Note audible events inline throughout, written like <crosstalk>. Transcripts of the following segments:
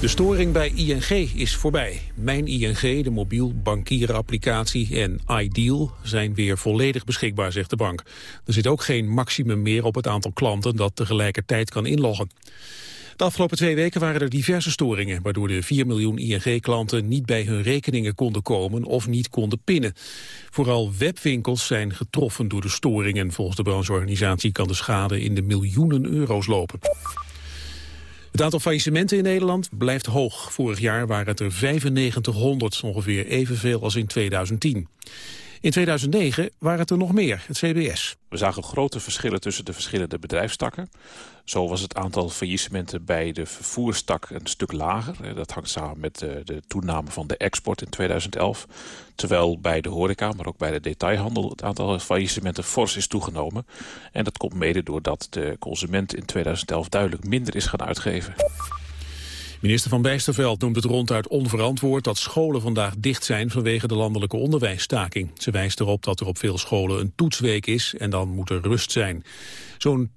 De storing bij ING is voorbij. Mijn ING, de mobiel bankierenapplicatie en iDeal zijn weer volledig beschikbaar, zegt de bank. Er zit ook geen maximum meer op het aantal klanten dat tegelijkertijd kan inloggen. De afgelopen twee weken waren er diverse storingen... waardoor de 4 miljoen ING-klanten niet bij hun rekeningen konden komen... of niet konden pinnen. Vooral webwinkels zijn getroffen door de storingen. Volgens de brancheorganisatie kan de schade in de miljoenen euro's lopen. Het aantal faillissementen in Nederland blijft hoog. Vorig jaar waren het er 9500, ongeveer evenveel als in 2010. In 2009 waren het er nog meer, het CBS. We zagen grote verschillen tussen de verschillende bedrijfstakken. Zo was het aantal faillissementen bij de vervoerstak een stuk lager. Dat hangt samen met de, de, toename van de export in 2011. Terwijl bij de horeca, maar ook bij de detailhandel... het aantal faillissementen fors is toegenomen. En dat komt mede doordat de consument in 2011 duidelijk minder is gaan uitgeven. Minister van Bijsterveld noemt het ronduit onverantwoord dat scholen vandaag dicht zijn vanwege de landelijke onderwijsstaking. Ze wijst erop dat er op veel scholen een toetsweek is en dan moet er rust zijn. Zo'n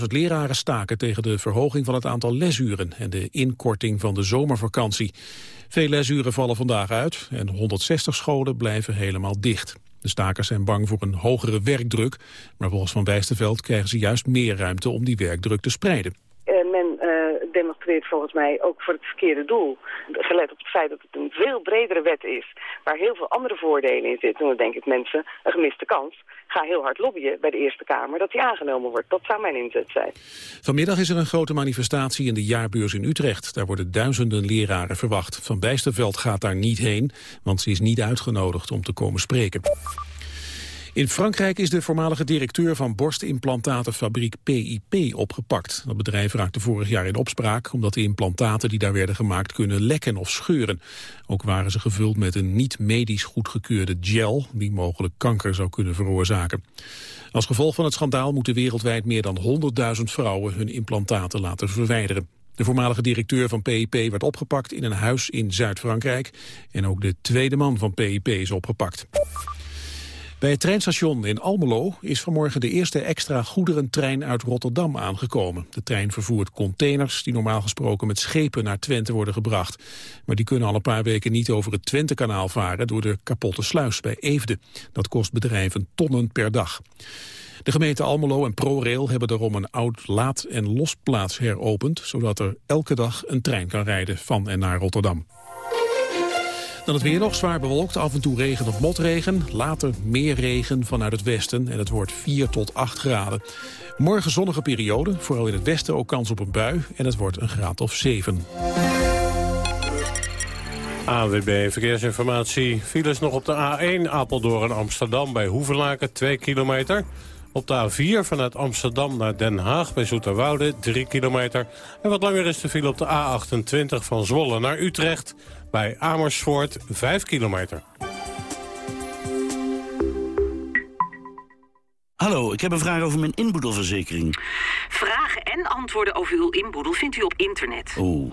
20.000 leraren staken tegen de verhoging van het aantal lesuren en de inkorting van de zomervakantie. Veel lesuren vallen vandaag uit en 160 scholen blijven helemaal dicht. De stakers zijn bang voor een hogere werkdruk, maar volgens Van Bijsterveld krijgen ze juist meer ruimte om die werkdruk te spreiden. Uh demonstreert volgens mij ook voor het verkeerde doel. Gelet op het feit dat het een veel bredere wet is, waar heel veel andere voordelen in zitten. Dan denk ik mensen, een gemiste kans. Ga heel hard lobbyen bij de Eerste Kamer dat die aangenomen wordt. Dat zou mijn inzet zijn. Vanmiddag is er een grote manifestatie in de jaarbeurs in Utrecht. Daar worden duizenden leraren verwacht. Van Bijsterveld gaat daar niet heen, want ze is niet uitgenodigd om te komen spreken. In Frankrijk is de voormalige directeur van borstimplantatenfabriek PIP opgepakt. Dat bedrijf raakte vorig jaar in opspraak omdat de implantaten die daar werden gemaakt kunnen lekken of scheuren. Ook waren ze gevuld met een niet medisch goedgekeurde gel die mogelijk kanker zou kunnen veroorzaken. Als gevolg van het schandaal moeten wereldwijd meer dan 100.000 vrouwen hun implantaten laten verwijderen. De voormalige directeur van PIP werd opgepakt in een huis in Zuid-Frankrijk. En ook de tweede man van PIP is opgepakt. Bij het treinstation in Almelo is vanmorgen de eerste extra goederentrein uit Rotterdam aangekomen. De trein vervoert containers die normaal gesproken met schepen naar Twente worden gebracht. Maar die kunnen al een paar weken niet over het Twentekanaal varen door de kapotte sluis bij Eefde. Dat kost bedrijven tonnen per dag. De gemeente Almelo en ProRail hebben daarom een oud laad- en losplaats heropend... zodat er elke dag een trein kan rijden van en naar Rotterdam. Dan het weer nog zwaar bewolkt, af en toe regen of motregen. Later meer regen vanuit het westen en het wordt 4 tot 8 graden. Morgen zonnige periode, vooral in het westen ook kans op een bui. En het wordt een graad of 7. AWB Verkeersinformatie. Files nog op de A1 Apeldoorn Amsterdam bij Hoevelaken 2 kilometer. Op de A4 vanuit Amsterdam naar Den Haag bij Zoeterwoude 3 kilometer. En wat langer is de file op de A28 van Zwolle naar Utrecht bij Amersfoort 5 kilometer. Hallo, ik heb een vraag over mijn inboedelverzekering. Vragen en antwoorden over uw inboedel vindt u op internet. Oh,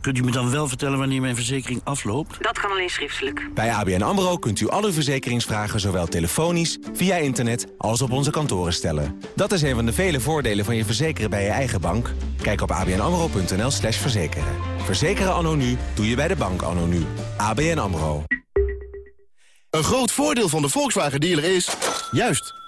kunt u me dan wel vertellen wanneer mijn verzekering afloopt? Dat kan alleen schriftelijk. Bij ABN AMRO kunt u al uw verzekeringsvragen zowel telefonisch, via internet als op onze kantoren stellen. Dat is een van de vele voordelen van je verzekeren bij je eigen bank. Kijk op abnamro.nl slash verzekeren. Verzekeren anno nu doe je bij de bank anno nu. ABN AMRO. Een groot voordeel van de Volkswagen dealer is... juist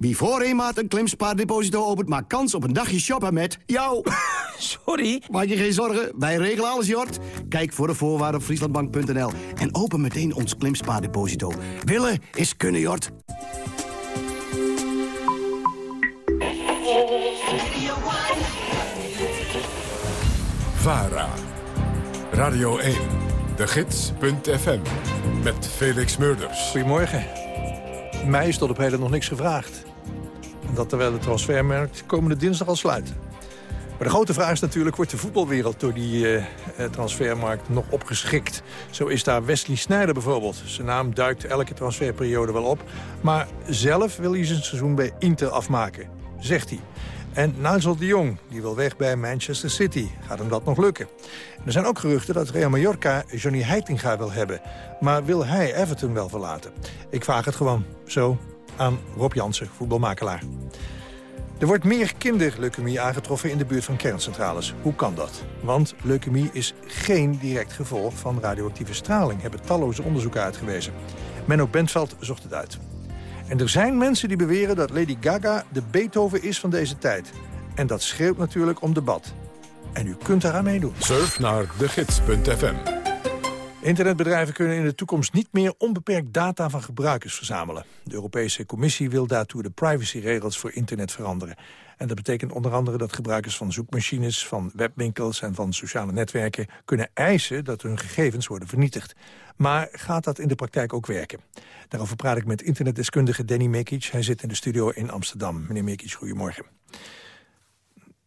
Wie voor een maand een klimspaardeposito opent... maakt kans op een dagje shoppen met jou. <laughs> Sorry? Maak je geen zorgen, wij regelen alles, Jort. Kijk voor de voorwaarden op frieslandbank.nl. En open meteen ons klimspaardeposito. Willen is kunnen, Jort. VARA. Radio 1. De Gids.fm. Met Felix Murders. Goedemorgen. Mij is tot op heden nog niks gevraagd. Dat terwijl de transfermarkt komende dinsdag al sluit. Maar de grote vraag is natuurlijk, wordt de voetbalwereld door die uh, transfermarkt nog opgeschikt? Zo is daar Wesley Sneijder bijvoorbeeld. Zijn naam duikt elke transferperiode wel op. Maar zelf wil hij zijn seizoen bij Inter afmaken, zegt hij. En Nigel de Jong, die wil weg bij Manchester City. Gaat hem dat nog lukken? Er zijn ook geruchten dat Real Mallorca Johnny Heitinga wil hebben. Maar wil hij Everton wel verlaten? Ik vraag het gewoon zo aan Rob Jansen, voetbalmakelaar. Er wordt meer kinderleukemie aangetroffen in de buurt van kerncentrales. Hoe kan dat? Want leukemie is geen direct gevolg van radioactieve straling... hebben talloze onderzoeken uitgewezen. Menno Bentveld zocht het uit. En er zijn mensen die beweren dat Lady Gaga de Beethoven is van deze tijd. En dat schreeuwt natuurlijk om debat. En u kunt daaraan meedoen. Surf naar degids.fm. Internetbedrijven kunnen in de toekomst niet meer onbeperkt data van gebruikers verzamelen. De Europese Commissie wil daartoe de privacyregels voor internet veranderen. En dat betekent onder andere dat gebruikers van zoekmachines, van webwinkels en van sociale netwerken kunnen eisen dat hun gegevens worden vernietigd. Maar gaat dat in de praktijk ook werken? Daarover praat ik met internetdeskundige Danny Mekic. Hij zit in de studio in Amsterdam. Meneer Mekic, goedemorgen.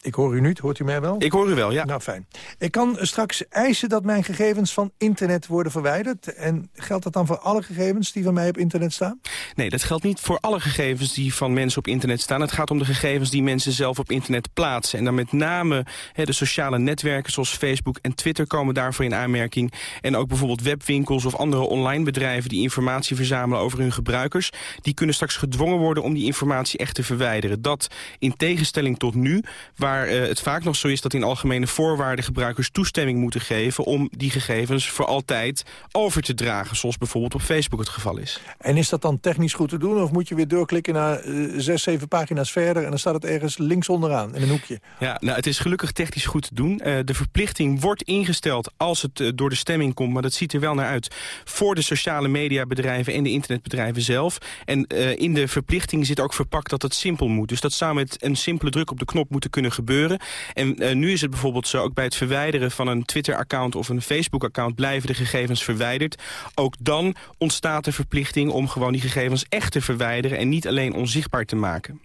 Ik hoor u niet, hoort u mij wel? Ik hoor u wel, ja. Nou, fijn. Ik kan straks eisen dat mijn gegevens van internet worden verwijderd. En geldt dat dan voor alle gegevens die van mij op internet staan? Nee, dat geldt niet voor alle gegevens die van mensen op internet staan. Het gaat om de gegevens die mensen zelf op internet plaatsen. En dan met name de sociale netwerken zoals Facebook en Twitter komen daarvoor in aanmerking. En ook bijvoorbeeld webwinkels of andere online bedrijven die informatie verzamelen over hun gebruikers. Die kunnen straks gedwongen worden om die informatie echt te verwijderen. Dat in tegenstelling tot nu, waar waar uh, het vaak nog zo is dat in algemene voorwaarden gebruikers toestemming moeten geven om die gegevens voor altijd over te dragen, zoals bijvoorbeeld op Facebook het geval is. En is dat dan technisch goed te doen of moet je weer doorklikken naar uh, zes, zeven pagina's verder en dan staat het ergens links onderaan in een hoekje? Ja, nou het is gelukkig technisch goed te doen. Uh, de verplichting wordt ingesteld als het door de stemming komt, maar dat ziet er wel naar uit voor de sociale mediabedrijven en de internetbedrijven zelf. En in de verplichting zit ook verpakt dat het simpel moet. Dus dat zou met een simpele druk op de knop moeten kunnen gebeuren gebeuren. En uh, nu is het bijvoorbeeld zo, ook bij het verwijderen van een Twitter-account of een Facebook-account blijven de gegevens verwijderd. Ook dan ontstaat de verplichting om gewoon die gegevens echt te verwijderen en niet alleen onzichtbaar te maken.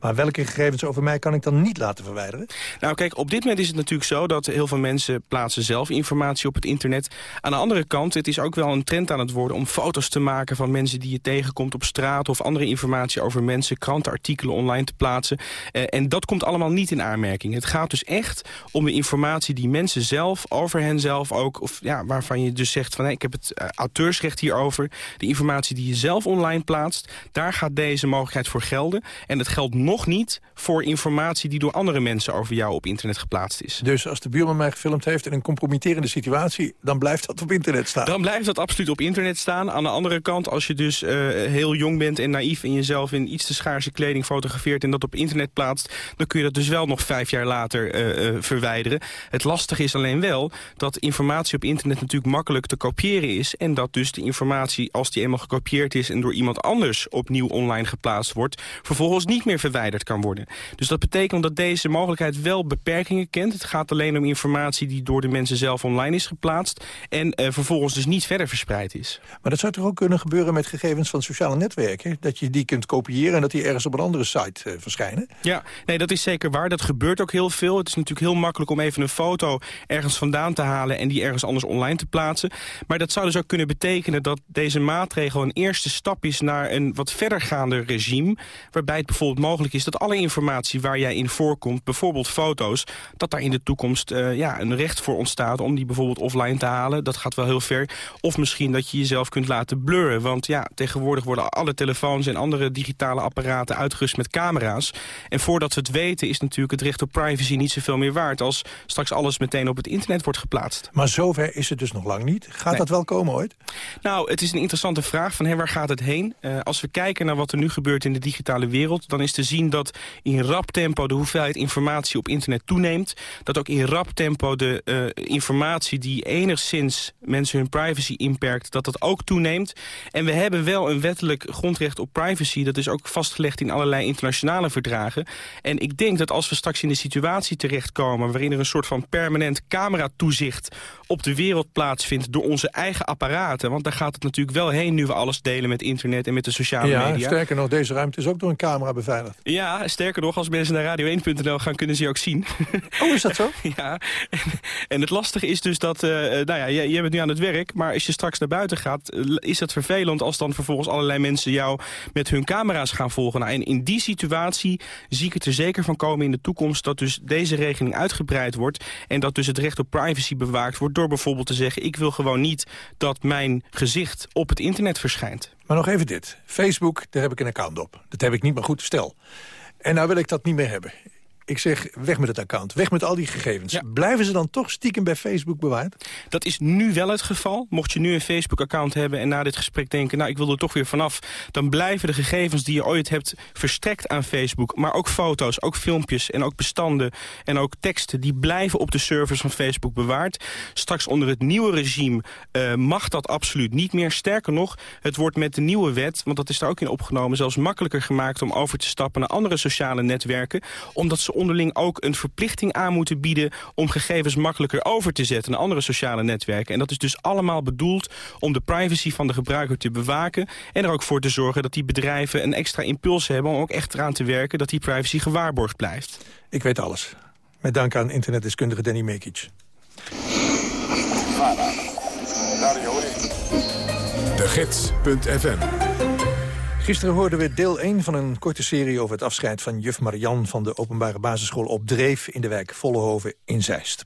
Maar welke gegevens over mij kan ik dan niet laten verwijderen? Nou kijk, op dit moment is het natuurlijk zo dat heel veel mensen plaatsen zelf informatie op het internet. Aan de andere kant, het is ook wel een trend aan het worden om foto's te maken van mensen die je tegenkomt op straat of andere informatie over mensen, krantenartikelen online te plaatsen. Uh, en dat komt allemaal niet in aanmerking. Het gaat dus echt om de informatie die mensen zelf over henzelf ook, of ja, waarvan je dus zegt van ik heb het uh, auteursrecht hierover. De informatie die je zelf online plaatst, daar gaat deze mogelijkheid voor gelden. En dat geldt geldt nog niet voor informatie die door andere mensen over jou op internet geplaatst is. Dus als de buurman mij gefilmd heeft in een compromitterende situatie, dan blijft dat op internet staan? Dan blijft dat absoluut op internet staan. Aan de andere kant, als je dus uh, heel jong bent en naïef en jezelf in iets te schaarse kleding fotografeert en dat op internet plaatst, dan kun je dat dus wel nog vijf jaar later uh, uh, verwijderen. Het lastige is alleen wel dat informatie op internet natuurlijk makkelijk te kopiëren is en dat dus de informatie, als die eenmaal gekopieerd is en door iemand anders opnieuw online geplaatst wordt, vervolgens niet meer verwijderd kan worden. Dus dat betekent dat deze mogelijkheid wel beperkingen kent. Het gaat alleen om informatie die door de mensen zelf online is geplaatst... en uh, vervolgens dus niet verder verspreid is. Maar dat zou toch ook kunnen gebeuren met gegevens van sociale netwerken? Dat je die kunt kopiëren en dat die ergens op een andere site uh, verschijnen? Ja, nee, dat is zeker waar. Dat gebeurt ook heel veel. Het is natuurlijk heel makkelijk om even een foto ergens vandaan te halen... en die ergens anders online te plaatsen. Maar dat zou dus ook kunnen betekenen dat deze maatregel een eerste stap is... naar een wat verdergaande regime... waarbij het bijvoorbeeld mogelijk is dat alle informatie waar jij in voorkomt, bijvoorbeeld foto's, dat daar in de toekomst uh, ja, een recht voor ontstaat om die bijvoorbeeld offline te halen. Dat gaat wel heel ver. Of misschien dat je jezelf kunt laten blurren. Want ja, tegenwoordig worden alle telefoons en andere digitale apparaten uitgerust met camera's. En voordat we het weten is natuurlijk het recht op privacy niet zoveel meer waard als straks alles meteen op het internet wordt geplaatst. Maar zover is het dus nog lang niet. Gaat dat wel komen ooit? Nou, het is een interessante vraag van hé, waar gaat het heen? Uh, als we kijken naar wat er nu gebeurt in de digitale wereld... dan is te zien dat in rap tempo de hoeveelheid informatie op internet toeneemt. Dat ook in rap tempo de uh, informatie die enigszins mensen hun privacy inperkt... dat dat ook toeneemt. En we hebben wel een wettelijk grondrecht op privacy. Dat is ook vastgelegd in allerlei internationale verdragen. En ik denk dat als we straks in de situatie terechtkomen... waarin er een soort van permanent cameratoezicht op de wereld plaatsvindt... door onze eigen apparaten. Want daar gaat het natuurlijk wel heen nu we alles delen met internet en met de sociale ja, media. sterker nog, deze ruimte is ook door een camera beveiligd. Ja, sterker nog, als mensen naar radio1.nl gaan kunnen ze je ook zien. Oh, is dat zo? <laughs> ja, en, en, het lastige is dus dat, uh, nou ja, jij, jij bent nu aan het werk... maar als je straks naar buiten gaat, is het vervelend... als dan vervolgens allerlei mensen jou met hun camera's gaan volgen. Nou, en in die situatie zie ik het er zeker van komen in de toekomst... dat dus deze regeling uitgebreid wordt... en dat dus het recht op privacy bewaakt wordt... door bijvoorbeeld te zeggen, ik wil gewoon niet dat mijn gezicht op het internet verschijnt. Maar nog even dit. Facebook, daar heb ik een account op. Dat heb ik niet meer goed stel. En nou wil ik dat niet meer hebben ik zeg, weg met het account, weg met al die gegevens. Blijven ze dan toch stiekem bij Facebook bewaard? Dat is nu wel het geval. Mocht je nu een Facebook-account hebben en na dit gesprek denken... nou, ik wil er toch weer vanaf, dan blijven de gegevens die je ooit hebt verstrekt aan Facebook... maar ook foto's, ook filmpjes en ook bestanden en ook teksten... die blijven op de servers van Facebook bewaard. Straks onder het nieuwe regime uh, mag dat absoluut niet meer. Sterker nog, het wordt met de nieuwe wet, want dat is daar ook in opgenomen... zelfs makkelijker gemaakt om over te stappen naar andere sociale netwerken... omdat ze onderling ook een verplichting aan moeten bieden... om gegevens makkelijker over te zetten naar andere sociale netwerken. En dat is dus allemaal bedoeld om de privacy van de gebruiker te bewaken... en er ook voor te zorgen dat die bedrijven een extra impuls hebben... om ook echt eraan te werken dat die privacy gewaarborgd blijft. Ik weet alles. Met dank aan internetdeskundige Danny Mekic. De Gids.fm Gisteren hoorden we deel 1 van een korte serie over het afscheid van juf Marian van de openbare basisschool op Dreef in de wijk Vollehoven in Zeist.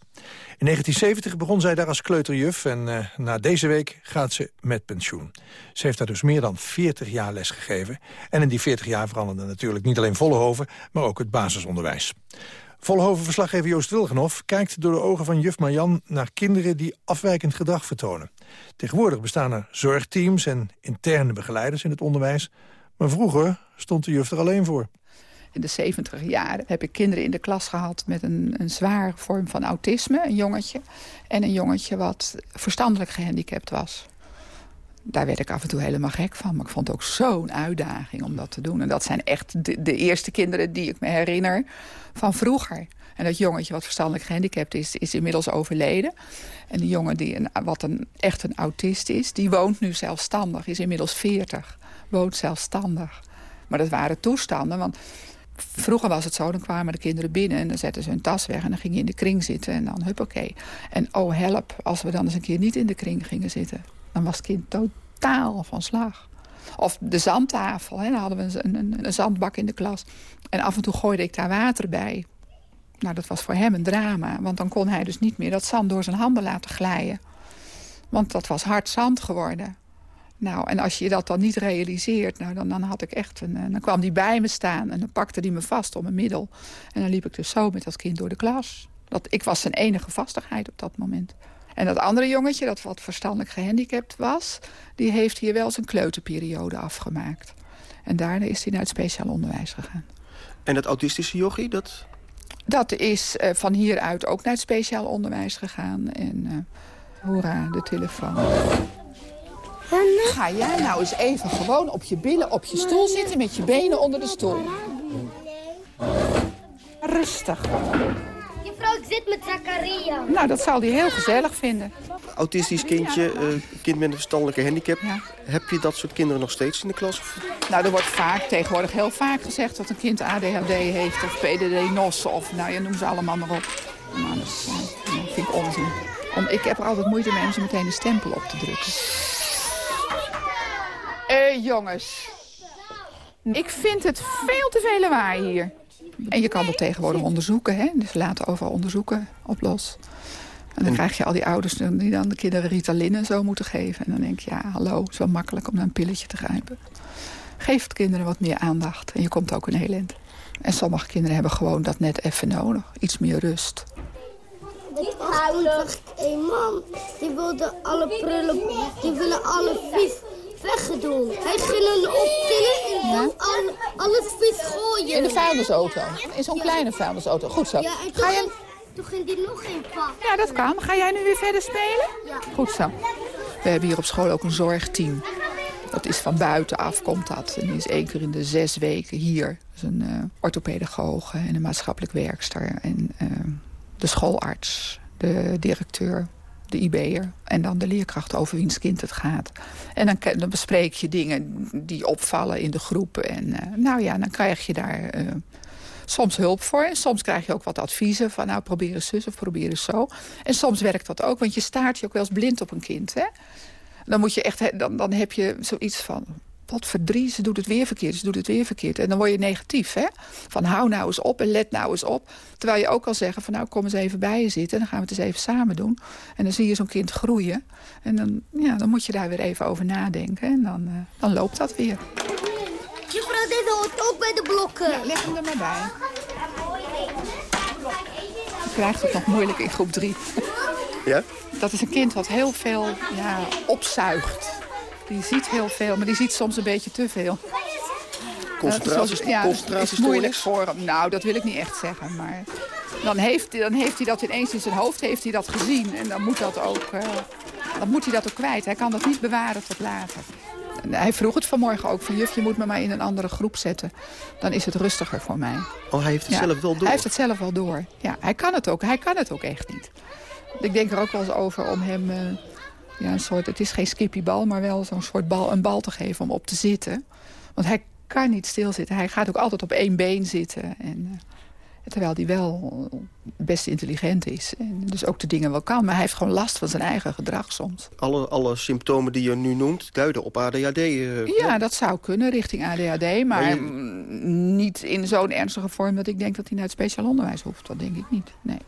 In 1970 begon zij daar als kleuterjuf en uh, na deze week gaat ze met pensioen. Ze heeft daar dus meer dan 40 jaar les gegeven. En in die 40 jaar veranderde natuurlijk niet alleen Vollehoven, maar ook het basisonderwijs. Vollehoven-verslaggever Joost Wilgenhoff kijkt door de ogen van juf Marjan... naar kinderen die afwijkend gedrag vertonen. Tegenwoordig bestaan er zorgteams en interne begeleiders in het onderwijs. Maar vroeger stond de juf er alleen voor. In de 70 jaren heb ik kinderen in de klas gehad met een, een zware vorm van autisme, een jongetje. En een jongetje wat verstandelijk gehandicapt was. Daar werd ik af en toe helemaal gek van. Maar ik vond het ook zo'n uitdaging om dat te doen. En dat zijn echt de, de eerste kinderen die ik me herinner van vroeger. En dat jongetje wat verstandelijk gehandicapt is, is inmiddels overleden. En die jongen die een, wat een, echt een autist is, die woont nu zelfstandig. Is inmiddels 40, woont zelfstandig. Maar dat waren toestanden, want vroeger was het zo, dan kwamen de kinderen binnen... en dan zetten ze hun tas weg en dan ging je in de kring zitten en dan huppakee. En oh help, als we dan eens een keer niet in de kring gingen zitten... dan was het kind totaal van slag. Of de zandtafel, hè, dan hadden we een, een, een zandbak in de klas. En af en toe gooide ik daar water bij. Nou, dat was voor hem een drama. Want dan kon hij dus niet meer dat zand door zijn handen laten glijden. Want dat was hard zand geworden. Nou, en als je dat dan niet realiseert, nou, dan, dan had ik echt een, dan kwam hij bij me staan en dan pakte hij me vast om mijn middel. En dan liep ik dus zo met dat kind door de klas. Dat, ik was zijn enige vastigheid op dat moment. En dat andere jongetje, dat wat verstandelijk gehandicapt was... die heeft hier wel zijn kleuterperiode afgemaakt. En daarna is hij naar het speciaal onderwijs gegaan. En dat autistische jochie, dat... Dat is uh, van hieruit ook naar het speciaal onderwijs gegaan. En uh, hoera, de telefoon. Ga jij nou eens even gewoon op je billen op je stoel zitten... met je benen onder de stoel. Rustig. Juffrouw, ik zit met Zakaria. Nou, dat zal hij heel gezellig vinden. Autistisch kindje, uh, kind met een verstandelijke handicap. Heb je dat soort kinderen nog steeds in de klas? Nou, er wordt vaak, tegenwoordig heel vaak gezegd... dat een kind ADHD heeft of PDD-NOS of nou, je noem ze allemaal maar op. Nou, dat, is, uh, vind ik onzin. Om, ik heb er altijd moeite mee om ze meteen een stempel op te drukken. Hé, hey, jongens. Ik vind het veel te veel lawaai hier. En je kan dat tegenwoordig onderzoeken, hè? Dus laten overal onderzoeken op los. En dan krijg je al die ouders die dan de kinderen Ritalin en zo moeten geven. En dan denk je, ja, hallo, het is wel makkelijk om naar een pilletje te grijpen. Geef het kinderen wat meer aandacht en je komt ook een heel eind. En sommige kinderen hebben gewoon dat net even nodig. Iets meer rust. Was een man. Die wilde alle prullen, die willen alle vis weggedoen. Hij ging hem optillen alle, vis gooien. In de vuilnisauto? In zo'n kleine vuilnisauto? Goed zo. Ja, en toen, Ga je... ging, toen ging die nog een pak. Ja, dat kan. Ga jij nu weer verder spelen? Ja. Goed zo. We hebben hier op school ook een zorgteam. Dat is van buitenaf, komt dat. En die is één keer in de zes weken hier. Dat is een uh, orthopedagoge en een maatschappelijk werkster. En uh, de schoolarts, de directeur, de IB'er. En dan de leerkracht over wiens kind het gaat. En dan, bespreek je dingen die opvallen in de groep. En uh, nou ja, dan krijg je daar soms hulp voor. En soms krijg je ook wat adviezen van nou probeer eens zus of probeer eens zo. En soms werkt dat ook, want je staart je ook wel eens blind op een kind. Hè? Dan, moet je echt, dan, dan heb je zoiets van... Wat verdrie, ze doet het weer verkeerd, ze doet het weer verkeerd. En dan word je negatief, hè? Van hou nou eens op en let nou eens op. Terwijl je ook kan zeggen van nou kom eens even bij je zitten... en dan gaan we het eens even samen doen. En dan zie je zo'n kind groeien. En dan, ja, dan moet je daar weer even over nadenken. En dan, uh, dan loopt dat weer. Juffrouw, dit hoort ook bij de blokken. Ja, leg hem er maar bij. Je krijgt het nog moeilijk in groep 3. Ja? Dat is een kind wat heel veel ja, opzuigt. Die ziet heel veel, maar die ziet soms een beetje te veel. Concentraties, uh, ja, concentraties is moeilijk voor hem. Nou, dat wil ik niet echt zeggen. Maar dan heeft, dan heeft hij dat ineens in zijn hoofd heeft hij dat gezien. En dan moet, dat ook, uh, dan moet hij dat ook kwijt. Hij kan dat niet bewaren tot later. En hij vroeg het vanmorgen ook van juf, je moet me maar in een andere groep zetten. Dan is het rustiger voor mij. Oh, hij heeft het ja, zelf wel door? Hij heeft het zelf wel door. Ja, hij kan het ook. Hij kan het ook echt niet. Ik denk er ook wel eens over om hem... Uh, ja, een soort, het is geen skippybal, maar wel zo'n soort bal, een bal te geven om op te zitten. Want hij kan niet stilzitten. Hij gaat ook altijd op één been zitten. En, uh, terwijl hij wel best intelligent is. En dus ook de dingen wel kan. Maar hij heeft gewoon last van zijn eigen gedrag soms. Alle, alle symptomen die je nu noemt duiden op ADHD. Uh, ja, ja, dat zou kunnen richting ADHD. Maar, maar je... niet in zo'n ernstige vorm dat ik denk dat hij naar het speciaal onderwijs hoeft. Dat denk ik niet, nee.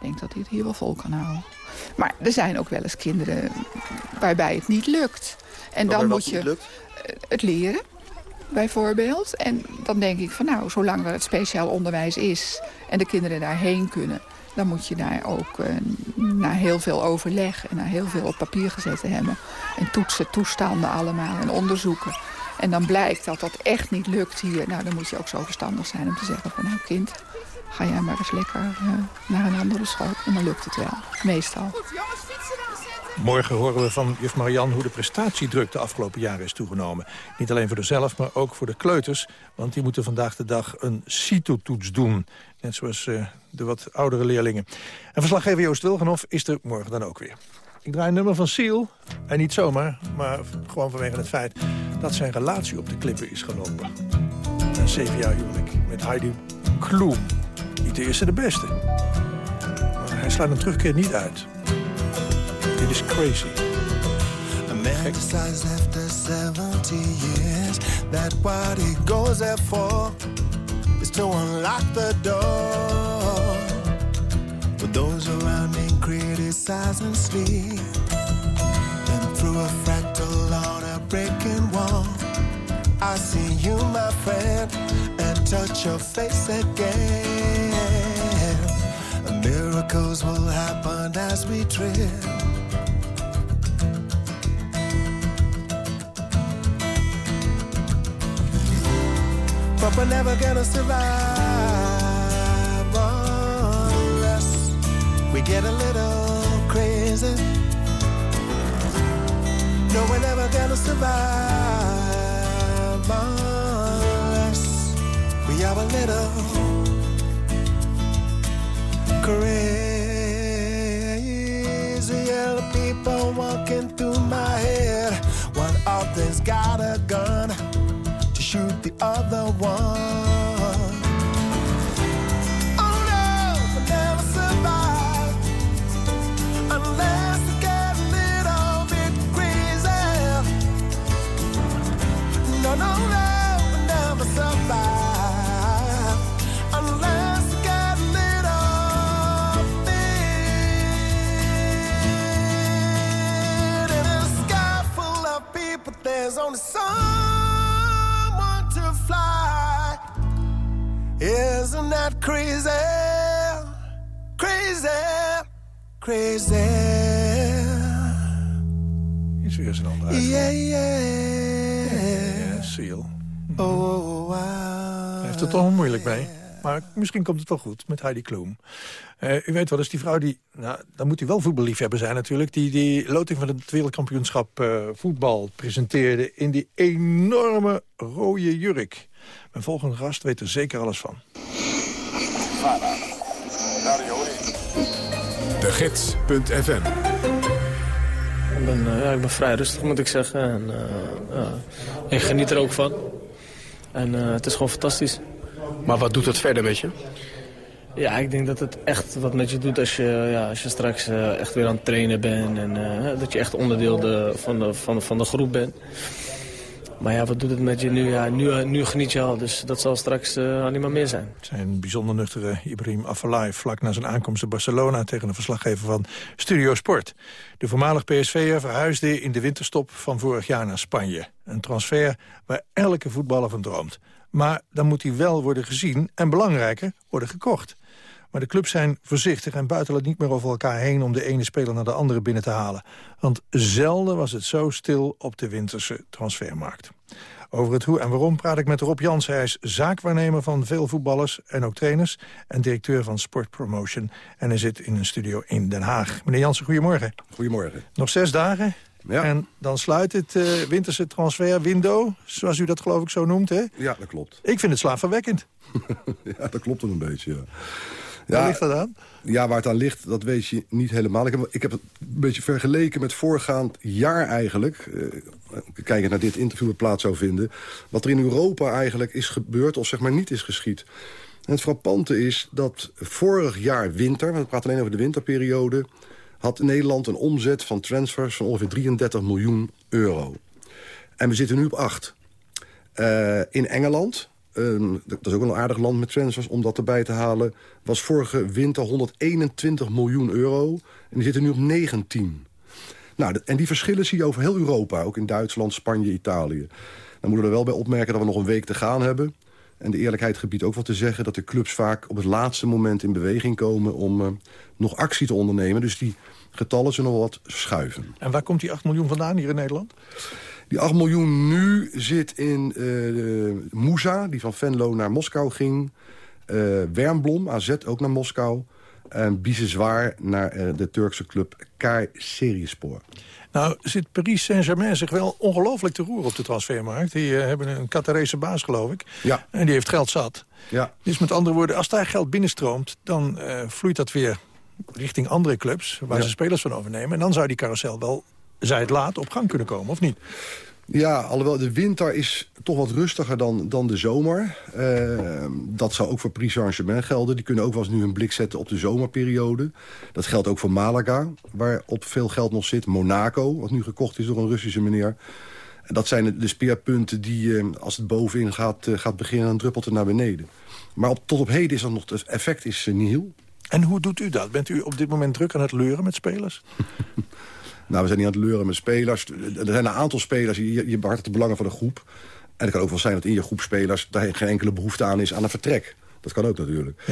Denk dat hij het hier wel vol kan houden. Maar er zijn ook wel eens kinderen waarbij het niet lukt. En dan moet je lukt? het leren, bijvoorbeeld. En dan denk ik van nou, zolang er het speciaal onderwijs is... en de kinderen daarheen kunnen... dan moet je daar ook uh, naar heel veel overleg... en naar heel veel op papier gezet hebben. En toetsen, toestanden allemaal en onderzoeken. En dan blijkt dat dat echt niet lukt hier. Nou, dan moet je ook zo verstandig zijn om te zeggen van nou kind ga jij maar eens lekker uh, naar een andere school. En dan lukt het wel, meestal. Morgen horen we van juf Marian hoe de prestatiedruk de afgelopen jaren is toegenomen. Niet alleen voor zichzelf, maar ook voor de kleuters. Want die moeten vandaag de dag een CITO-toets doen. Net zoals uh, de wat oudere leerlingen. En verslaggever Joost Wilgenhoff is er morgen dan ook weer. Ik draai een nummer van Seal. En niet zomaar, maar gewoon vanwege het feit dat zijn relatie op de klippen is gelopen. Een zeven jaar huwelijk met Heidi Kloem. Niet de eerste de beste. Maar hij slaat een terugkeer niet uit. Dit is crazy. A man decides after 70 years that what he goes there for is to unlock the door. But those around him criticize and sleep. Then through a fractal touch your face again. Miracles will happen as we trip. But we're never gonna survive unless we get a little crazy. No, we're never gonna survive have a little crazy. Yellow people walking through my head. One of them's got a gun to shoot the other one. Crazy? Crazy, crazy. Is weer eens een ander Yeah, yeah. Ja, Seal. Oh, wow. Hij heeft het toch moeilijk mee. Maar misschien komt het wel goed met Heidi Klum. Eh, u weet wel, eens die vrouw die... Nou, dan moet u wel voetballiefhebber zijn natuurlijk... die die loting van het wereldkampioenschap eh, voetbal presenteerde... in die enorme rode jurk. Mijn volgende gast weet er zeker alles van. De Gids.fm Ik ben, eh, ja, ik ben vrij rustig, moet ik zeggen. En, eh, ja, ik geniet er ook van. En eh, het is gewoon fantastisch. Maar wat doet het verder met je? Ja, ik denk dat het echt wat met je doet als je, ja, als je straks echt weer aan het trainen bent. En eh, dat je echt onderdeel de, van, de, van, de, van de groep bent. Maar ja, wat doet het met je nu? Ja, nu, eh, nu geniet je al, dus dat zal straks uh, alleen meer zijn. Zijn bijzonder nuchtere Ibrahim Afellay vlak na zijn aankomst in Barcelona... tegen een verslaggever van Studio Sport. De voormalig PSV'er verhuisde in de winterstop van vorig jaar naar Spanje. Een transfer waar elke voetballer van droomt. Maar dan moet hij wel worden gezien en belangrijker, worden gekocht. Maar de clubs zijn voorzichtig en buitelen niet meer over elkaar heen... om de ene speler naar de andere binnen te halen. Want zelden was het zo stil op de winterse transfermarkt. Over het hoe en waarom praat ik met Rob Jansen. Hij is zaakwaarnemer van veel voetballers en ook trainers... en directeur van Sport Promotion. En hij zit in een studio in Den Haag. Meneer Jansen, goedemorgen. Goedemorgen. Nog zes dagen Ja. en dan sluit het eh, winterse transferwindow... zoals u dat geloof ik zo noemt, hè? Ja, dat klopt. Ik vind het slaafverwekkend. <laughs> ja, dat klopt een beetje, ja. Waar ligt dat aan? Ja, waar het aan ligt, dat weet je niet helemaal. Ik heb, ik heb het een beetje vergeleken met voorgaand jaar eigenlijk. Kijken naar dit interview wat plaats zou vinden. Wat er in Europa eigenlijk is gebeurd of zeg maar niet is geschied. En het frappante is dat vorig jaar winter... want we praten alleen over de winterperiode... had Nederland een omzet van transfers van ongeveer 33 miljoen euro. En we zitten nu op 8. Eh, in Engeland, ehm, dat is ook een aardig land met transfers om dat erbij te halen... was vorige winter 121 miljoen euro. En die zitten nu op 19. Nou, en die verschillen zie je over heel Europa. Ook in Duitsland, Spanje, Italië. Dan moeten we er wel bij opmerken dat we nog een week te gaan hebben. En de eerlijkheid gebiedt ook wel te zeggen... dat de clubs vaak op het laatste moment in beweging komen... om eh, nog actie te ondernemen. Dus die getallen zullen nog wat schuiven. En waar komt die 8 miljoen vandaan hier in Nederland? Die 8 miljoen nu zit in eh Musa, die van Venlo naar Moskou ging. Eh Wernblom, AZ, ook naar Moskou. En Biseswar naar eh, de Turkse club Seriespor. Nou, zit Paris Saint-Germain zich wel ongelooflijk te roeren op de transfermarkt. Die hebben een Qatarese baas, geloof ik. Ja. En die heeft geld zat. Ja. Dus met andere woorden, als daar geld binnenstroomt... dan vloeit dat weer richting andere clubs... waar Ja. ze spelers van overnemen. En dan zou die carousel wel, zij het laat, op gang kunnen komen, of niet? Ja, alhoewel de winter is toch wat rustiger dan, dan de zomer. Eh, dat zou ook voor Paris gelden. Die kunnen ook wel eens nu een blik zetten op de zomerperiode. Dat geldt ook voor Malaga, waar op veel geld nog zit. Monaco, wat nu gekocht is door een Russische meneer. En dat zijn de- speerpunten die, eh, als het bovenin gaat, eh, gaat beginnen... dan druppelt het naar beneden. Maar op, tot op heden is dat nog, het effect is uh, nihil. En hoe doet u dat? Bent u op dit moment druk aan het leuren met spelers? <laughs> Nou, we zijn niet aan het leuren met spelers. Er zijn een aantal spelers, je, je behartigt de belangen van de groep. En het kan ook wel zijn dat in je groep spelers... daar geen enkele behoefte aan is aan een vertrek. Dat kan ook natuurlijk.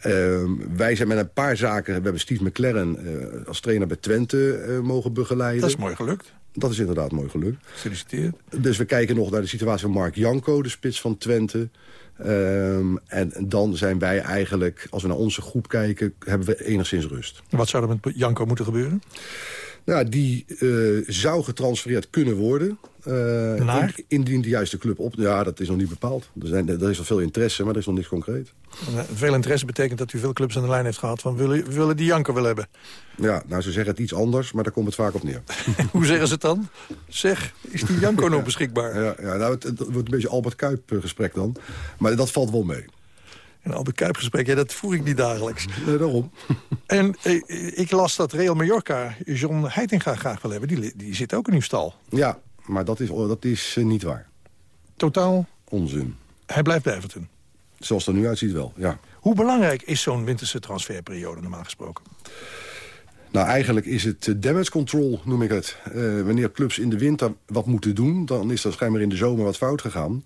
Ehm, wij zijn met een paar zaken... We hebben Steve McLaren eh, als trainer bij Twente eh, mogen begeleiden. Dat is mooi gelukt. Dat is inderdaad mooi gelukt. Gefeliciteerd. Dus we kijken nog naar de situatie van Mark Janko, de spits van Twente. Ehm, en dan zijn wij eigenlijk, als we naar onze groep kijken... hebben we enigszins rust. Wat zou er met Janko moeten gebeuren? Nou, die eh, zou getransfereerd kunnen worden. Eh, in- Indien de juiste club op... Ja, dat is nog niet bepaald. Er, zijn, er is wel veel interesse, maar er is nog niks concreet. Eh, Veel interesse betekent dat u veel clubs aan de lijn heeft gehad... van willen, willen die Janko wel hebben. Ja, nou, ze zeggen het iets anders, maar daar komt het vaak op neer. <laughs> Hoe zeggen ze het dan? Zeg, is die Janko <laughs> nog beschikbaar? Ja, ja nou, het, het wordt een beetje Albert Kuip gesprek dan. Maar dat valt wel mee. Een Albert Kuip gesprek, ja, dat voer ik niet dagelijks. Nee, daarom. <laughs> En eh, ik las dat Real Mallorca John Heitinga graag wil hebben. Die, die zit ook in uw stal. Ja, maar dat is, dat is eh, niet waar. Totaal? Onzin. Hij blijft bij Everton. Zoals het er nu uitziet wel, ja. Hoe belangrijk is zo'n winterse transferperiode normaal gesproken? Nou, eigenlijk is het eh, damage control, noem ik het. Wanneer clubs in de winter wat moeten doen... dan is er schijnbaar in de zomer wat fout gegaan.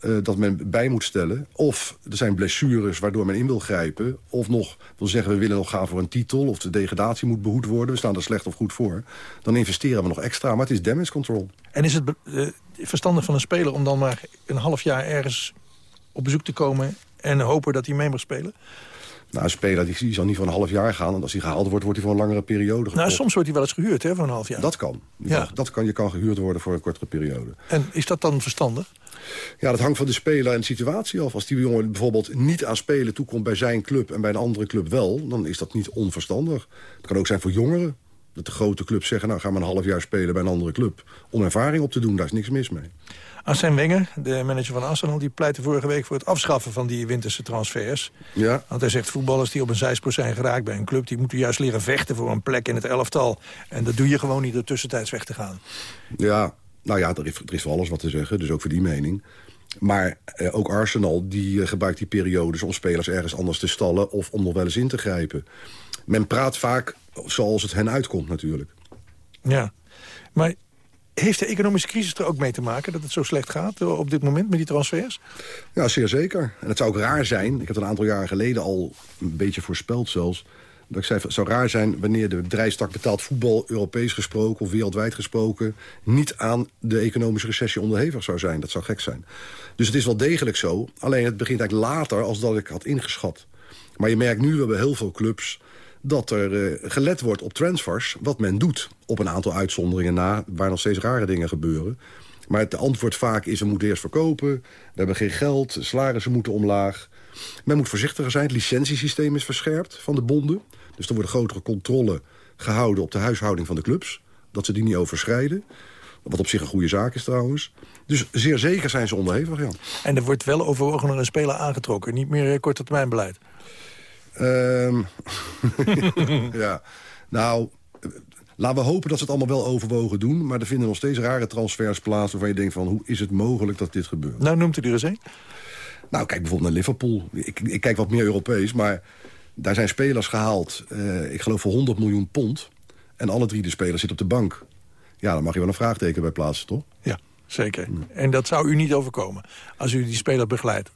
Eh, dat men bij moet stellen. Of er zijn blessures waardoor men in wil grijpen. Of nog wil zeggen, we willen nog gaan voor een titel... of de degradatie moet behoed worden. We staan er slecht of goed voor. Dan investeren we nog extra, maar het is damage control. En is het uh, verstandig van een speler om dan maar een half jaar ergens op bezoek te komen... en hopen dat hij mee mag spelen? Nou, een speler die, die zal niet voor een half jaar gaan. En als hij gehaald wordt, wordt hij voor een langere periode gekocht. Nou, soms wordt hij wel eens gehuurd, hè, voor een half jaar. Dat kan. Ja. Dat kan. Je kan gehuurd worden voor een kortere periode. En is dat dan verstandig? Ja, dat hangt van de speler en de situatie af. Als die jongen bijvoorbeeld niet aan spelen toekomt bij zijn club... en bij een andere club wel, dan is dat niet onverstandig. Het kan ook zijn voor jongeren. Dat de grote clubs zeggen, nou, ga maar een half jaar spelen bij een andere club. Om ervaring op te doen, daar is niks mis mee. Arsène Wenger, de manager van Arsenal... die pleitte vorige week voor het afschaffen van die winterse transfers. Ja. Want hij zegt voetballers die op een zijspoor zijn geraakt bij een club... die moeten juist leren vechten voor een plek in het elftal. En dat doe je gewoon niet door tussentijds weg te gaan. Ja, nou ja, er is, er is wel alles wat te zeggen, dus ook voor die mening. Maar eh, ook Arsenal die, eh, gebruikt die periodes om spelers ergens anders te stallen... of om nog wel eens in te grijpen. Men praat vaak zoals het hen uitkomt natuurlijk. Ja, maar heeft de economische crisis er ook mee te maken dat het zo slecht gaat eh, op dit moment met die transfers? Ja, zeer zeker. En het zou ook raar zijn, ik heb het een aantal jaren geleden al een beetje voorspeld zelfs... dat ik zei, het zou raar zijn wanneer de bedrijfstak betaald voetbal... Europees gesproken of wereldwijd gesproken... niet aan de economische recessie onderhevig zou zijn. Dat zou gek zijn. Dus het is wel degelijk zo. Alleen het begint eigenlijk later als dat ik had ingeschat. Maar je merkt nu, we hebben heel veel clubs dat er uh, gelet wordt op transfers, wat men doet. Op een aantal uitzonderingen na, waar nog steeds rare dingen gebeuren. Maar het antwoord vaak is, we moeten eerst verkopen. We hebben geen geld, salarissen moeten omlaag. Men moet voorzichtiger zijn. Het licentiesysteem is verscherpt van de bonden. Dus er wordt grotere controle gehouden op de huishouding van de clubs. Dat ze die niet overschrijden. Wat op zich een goede zaak is trouwens. Dus zeer zeker zijn ze onderhevig, ja. En er wordt wel overwogen een speler aangetrokken. Niet meer korte termijn beleid. Um, <laughs> ja, nou, laten we hopen dat ze het allemaal wel overwogen doen. Maar er vinden nog steeds rare transfers plaats... waarvan je denkt van, hoe is het mogelijk dat dit gebeurt? Nou, noemt u er eens een. Nou, kijk bijvoorbeeld naar Liverpool. Ik, ik kijk wat meer Europees, maar daar zijn spelers gehaald... Uh, ik geloof voor 100 miljoen pond. En alle drie de spelers zitten op de bank. Ja, dan mag je wel een vraagteken bij plaatsen, toch? Ja, zeker. En dat zou u niet overkomen als u die speler begeleidt?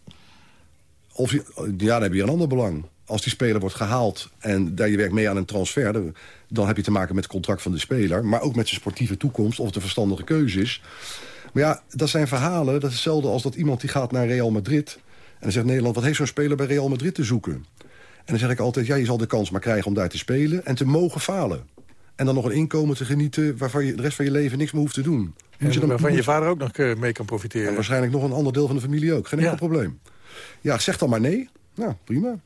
Of, ja, dan heb je een ander belang als die speler wordt gehaald en daar je werkt mee aan een transfer... dan heb je te maken met het contract van de speler... maar ook met zijn sportieve toekomst of het een verstandige keuze is. Maar ja, dat zijn verhalen. Dat is hetzelfde als dat iemand die gaat naar Real Madrid... en dan zegt Nederland, wat heeft zo'n speler bij Real Madrid te zoeken? En dan zeg ik altijd, ja, je zal de kans maar krijgen om daar te spelen... en te mogen falen. En dan nog een inkomen te genieten waarvan je de rest van je leven niks meer hoeft te doen. Moet je dan, waarvan je vader ook nog eh, mee kan profiteren. En waarschijnlijk nog een ander deel van de familie ook. Geen enkel probleem. Ja, zeg dan maar nee. Nou, prima.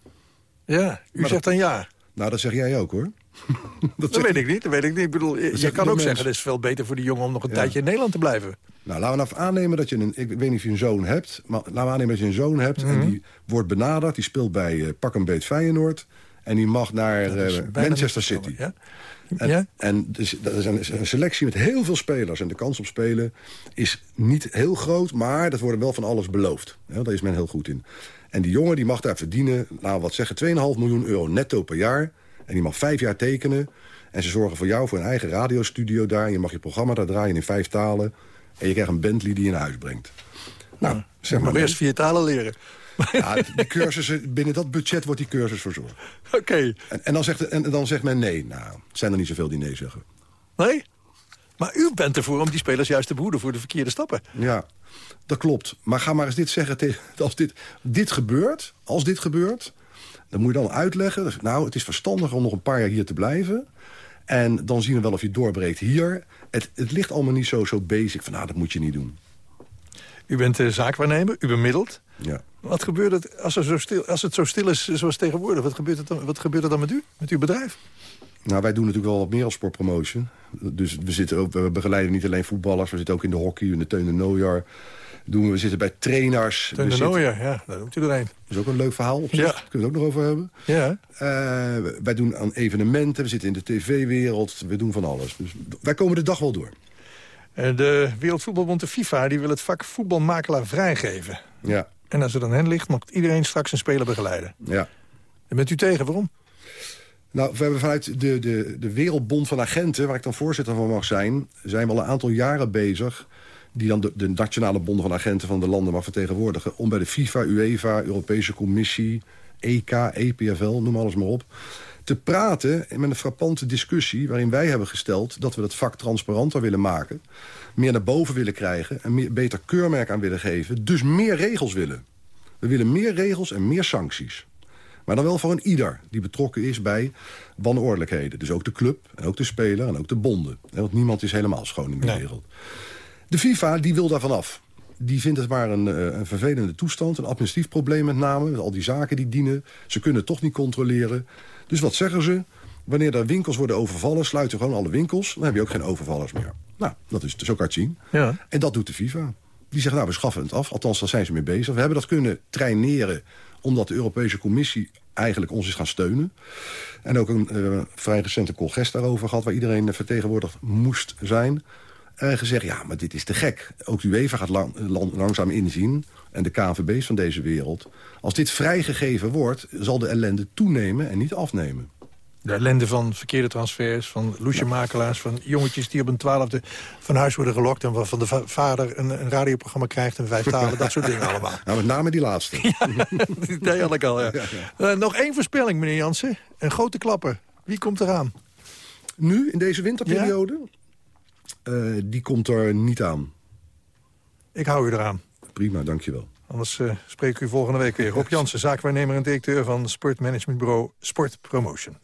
Ja, u zegt dan ja. Nou, dat zeg jij ook, hoor. <laughs> dat, weet ik niet, dat weet ik niet. Ik bedoel, je kan ook zeggen, het is veel beter voor die jongen... om nog een tijdje in Nederland te blijven. Nou, laten we nou aannemen dat je een... Ik weet niet of je een zoon hebt, maar laten we aannemen dat je een zoon hebt... en mhm. die wordt benaderd, die speelt bij uh, Pak een Beet Feyenoord... en die mag naar uh, Manchester City. Ja? En, ja? en dus, dat is een, een, selectie met heel veel spelers. En de kans op spelen is niet heel groot... maar dat wordt wel van alles beloofd. Ja, daar is men heel goed in. En die jongen die mag daar verdienen, nou wat zeggen, 2,5 miljoen euro netto per jaar. En die mag vijf jaar tekenen. En ze zorgen voor jou voor een eigen radiostudio daar. Je mag je programma daar draaien in vijf talen. En je krijgt een Bentley die je naar huis brengt. Nou, ja, zeg maar. Maar eerst vier talen leren. Ja, die cursussen, binnen dat budget wordt die cursus verzorgd. <laughs> Oké. En, en, dan zegt, en dan zegt men nee. Nou, zijn er niet zoveel die nee zeggen. Nee? Maar u bent ervoor om die spelers juist te behoeden voor de verkeerde stappen. Ja, dat klopt. Maar ga maar eens dit zeggen. Tegen, <laughs> als dit, dit gebeurt, als dit gebeurt... dan moet je dan uitleggen... nou, het is verstandig om nog een paar jaar hier te blijven... En dan zien we wel of je doorbreekt hier. Het, het ligt allemaal niet zo, zo basic van, nou, dat moet je niet doen. U bent de zaakwaarnemer, u bemiddelt. Ja. Wat gebeurt het als, er zo stil, als het zo stil is zoals tegenwoordig? Wat gebeurt, het dan, wat gebeurt er dan met u, met uw bedrijf? Nou, wij doen natuurlijk wel wat meer als sportpromotion. Dus we, zitten ook, we begeleiden niet alleen voetballers. We zitten ook in de hockey, in de Teun de. Doen we, zitten bij trainers. Teun de ja, daar doet u er een. Dat is ook een leuk verhaal op zich. Ja. Kunnen we het ook nog over hebben. Ja. Uh, wij doen aan evenementen, we zitten in de tv-wereld. We doen van alles. Dus wij komen de dag wel door. Eh, de Wereldvoetbalbond, de FIFA, die wil het vak voetbalmakelaar vrijgeven. Ja. En als het aan hen ligt, mag iedereen straks een speler begeleiden. Ja. En bent u tegen, waarom? Nou, we hebben vanuit de, de, de Wereldbond van Agenten... waar ik dan voorzitter van mag zijn... zijn we al een aantal jaren bezig die dan de, de, nationale bonden van agenten van de landen mag vertegenwoordigen... om bij de FIFA, UEFA, Europese Commissie, EK, EPFL, noem alles maar op... te praten met een frappante discussie waarin wij hebben gesteld... dat we het vak transparanter willen maken, meer naar boven willen krijgen... en meer, beter keurmerk aan willen geven, dus meer regels willen. We willen meer regels en meer sancties. Maar dan wel voor een ieder die betrokken is bij wanordelijkheden. Dus ook de club, en ook de speler, en ook de bonden. Want niemand is helemaal schoon in de wereld. De FIFA die wil daarvan af. Die vindt het maar een, eh, een, vervelende toestand, een administratief probleem met name. Met al die zaken die dienen. Ze kunnen het toch niet controleren. Dus wat zeggen ze? Wanneer er winkels worden overvallen, sluiten gewoon alle winkels. Dan heb je ook geen overvallers meer. Nou, dat is dus ook hard zien. Ja. En dat doet de FIFA. Die zegt, nou, we schaffen het af. Althans, daar zijn ze mee bezig. We hebben dat kunnen traineren omdat de Europese Commissie eigenlijk ons is gaan steunen. En ook een uh, vrij recente congres daarover gehad... waar iedereen vertegenwoordigd moest zijn. En gezegd, ja, maar dit is te gek. Ook de UEFA gaat lang, langzaam inzien, en de KNVB's van deze wereld... als dit vrijgegeven wordt, zal de ellende toenemen en niet afnemen. De ellende van verkeerde transfers, van loesjemakelaars... van jongetjes die op een twaalfde van huis worden gelokt... en waarvan de vader een, een radioprogramma krijgt in vijf talen. dat soort dingen allemaal. <laughs> Nou, met name die laatste. <laughs> ja, die had ik al, ja. Uh, nog één voorspelling, meneer Jansen. Een grote klapper. Wie komt eraan? Nu, in deze winterperiode? Uh, die komt er niet aan. Ik hou u eraan. Prima, dankjewel. Anders uh, spreek ik u volgende week weer. Rob <laughs> Jansen, zaakwaarnemer en directeur van sportmanagementbureau Sport Promotion.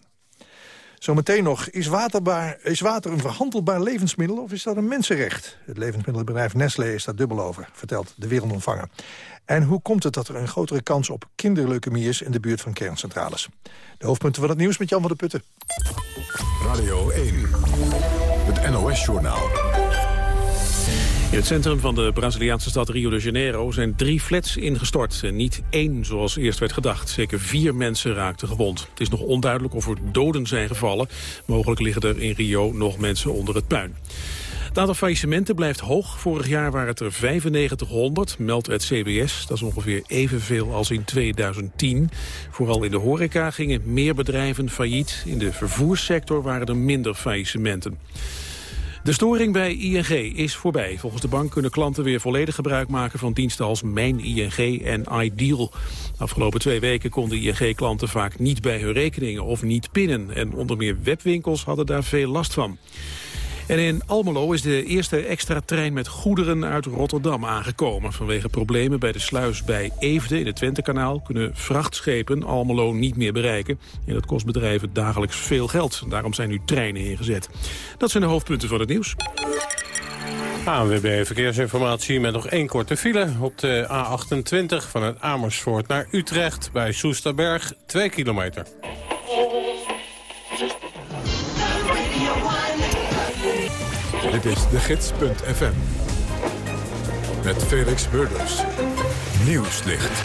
Zometeen nog, is, waterbaar, is water een verhandelbaar levensmiddel of is dat een mensenrecht? Het levensmiddelenbedrijf Nestlé is daar dubbel over, vertelt de wereldontvanger. En hoe komt het dat er een grotere kans op kinderleukemie is in de buurt van kerncentrales? De hoofdpunten van het nieuws met Jan van der Putten. Radio 1, het NOS-journaal. In het centrum van de Braziliaanse stad Rio de Janeiro zijn drie flats ingestort. En niet één, zoals eerst werd gedacht. Zeker vier mensen raakten gewond. Het is nog onduidelijk of er doden zijn gevallen. Mogelijk liggen er in Rio nog mensen onder het puin. Het aantal faillissementen blijft hoog. Vorig jaar waren het er 9500, meldt het CBS. Dat is ongeveer evenveel als in 2010. Vooral in de horeca gingen meer bedrijven failliet. In de vervoerssector waren er minder faillissementen. De storing bij ING is voorbij. Volgens de bank kunnen klanten weer volledig gebruik maken van diensten als Mijn ING en iDeal. De afgelopen twee weken konden ING-klanten vaak niet bij hun rekeningen of niet pinnen. En onder meer webwinkels hadden daar veel last van. En in Almelo is de eerste extra trein met goederen uit Rotterdam aangekomen. Vanwege problemen bij de sluis bij Eefde in het Twentekanaal... kunnen vrachtschepen Almelo niet meer bereiken. En dat kost bedrijven dagelijks veel geld. Daarom zijn nu treinen ingezet. Dat zijn de hoofdpunten van het nieuws. ANWB Verkeersinformatie met nog één korte file. Op de A28 van het Amersfoort naar Utrecht bij Soesterberg, 2 kilometer. Dit is de gids.fm. Met Felix Burders. Nieuwslicht.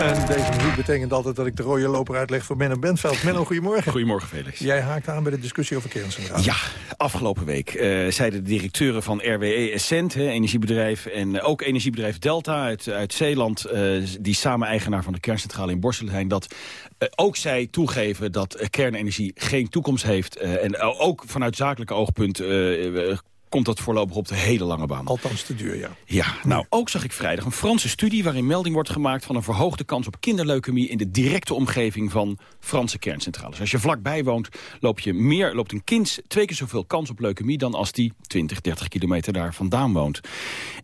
En deze muziek betekent altijd dat ik de rode loper uitleg voor Menno Bentveld. Menno, goedemorgen. Goedemorgen, Felix. Jij haakt aan bij de discussie over kerncentrales. Ja, afgelopen week uh, zeiden de directeuren van RWE Essent, energiebedrijf... en ook energiebedrijf Delta uit, uit Zeeland... Uh, die samen eigenaar van de kerncentrale in Borselen zijn... dat uh, ook zij toegeven dat kernenergie geen toekomst heeft. en ook vanuit zakelijke oogpunt komt dat voorlopig op de hele lange baan. Althans te duur, ja. Ja, nou, ook zag ik vrijdag een Franse studie... waarin melding wordt gemaakt van een verhoogde kans op kinderleukemie... in de directe omgeving van Franse kerncentrales. Als je vlakbij woont, loop je meer, loopt een kind twee keer zoveel kans op leukemie... dan als die 20, 30 kilometer daar vandaan woont.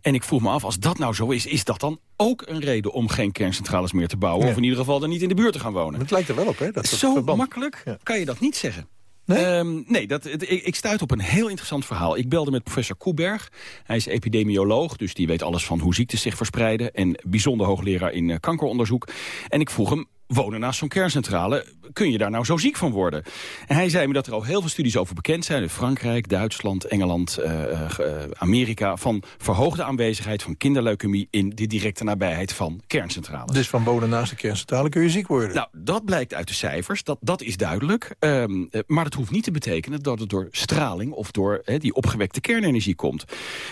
En ik vroeg me af, als dat nou zo is, is dat dan ook een reden om geen kerncentrales meer te bouwen... of in ieder geval er niet in de buurt te gaan wonen? Het lijkt er wel op, hè? Dat Zo makkelijk kan je dat niet zeggen. Nee, um, nee dat, ik, ik stuit op een heel interessant verhaal. Ik belde met professor Koeberg. Hij is epidemioloog, dus die weet alles van hoe ziektes zich verspreiden... en bijzonder hoogleraar in eh, kankeronderzoek. En ik vroeg hem, wonen naast zo'n kerncentrale, kun je daar nou zo ziek van worden? En hij zei me dat er al heel veel studies over bekend zijn... in Frankrijk, Duitsland, Engeland, uh, uh, Amerika... van verhoogde aanwezigheid van kinderleukemie... in de directe nabijheid van kerncentrales. Dus van wonen naast de kerncentrale kun je ziek worden? Nou, dat blijkt uit de cijfers, dat, dat is duidelijk. Um, maar dat hoeft niet te betekenen dat het door straling... of door he, die opgewekte kernenergie komt.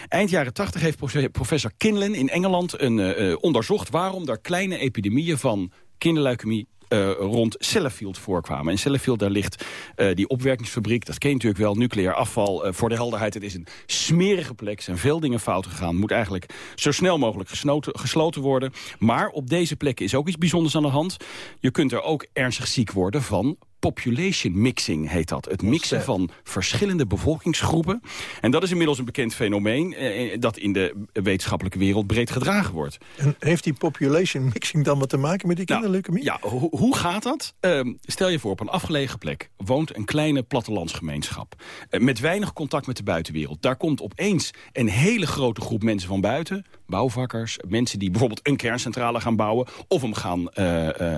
Eind jaren 80 heeft professor Kinlan in Engeland een, onderzocht... waarom er kleine epidemieën van kinderleukemie uh, rond Sellafield voorkwamen. En Sellafield, daar ligt uh, die opwerkingsfabriek. Dat ken je natuurlijk wel, nucleair afval. Uh, voor de helderheid, het is een smerige plek. Er zijn veel dingen fout gegaan. Moet eigenlijk zo snel mogelijk gesloten worden. Maar op deze plek is ook iets bijzonders aan de hand. Je kunt er ook ernstig ziek worden van population mixing heet dat. Het mixen van verschillende bevolkingsgroepen. En dat is inmiddels een bekend fenomeen... Eh, eh dat in de wetenschappelijke wereld breed gedragen wordt. En heeft die population mixing dan wat te maken met die nou, kinderleukemie? Ja, ho hoe gaat dat? Uh, stel je voor, op een afgelegen plek woont een kleine plattelandsgemeenschap. Uh, met weinig contact met de buitenwereld. Daar komt opeens een hele grote groep mensen van buiten. Bouwvakkers, mensen die bijvoorbeeld een kerncentrale gaan bouwen... of hem gaan uh,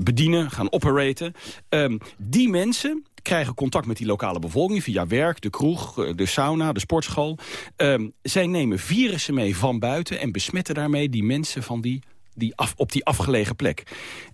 bedienen, gaan operaten... Um, die mensen krijgen contact met die lokale bevolking via werk, de kroeg, eh, de sauna, de sportschool. Um, zij nemen virussen mee van buiten en besmetten daarmee die mensen van die die op die afgelegen plek.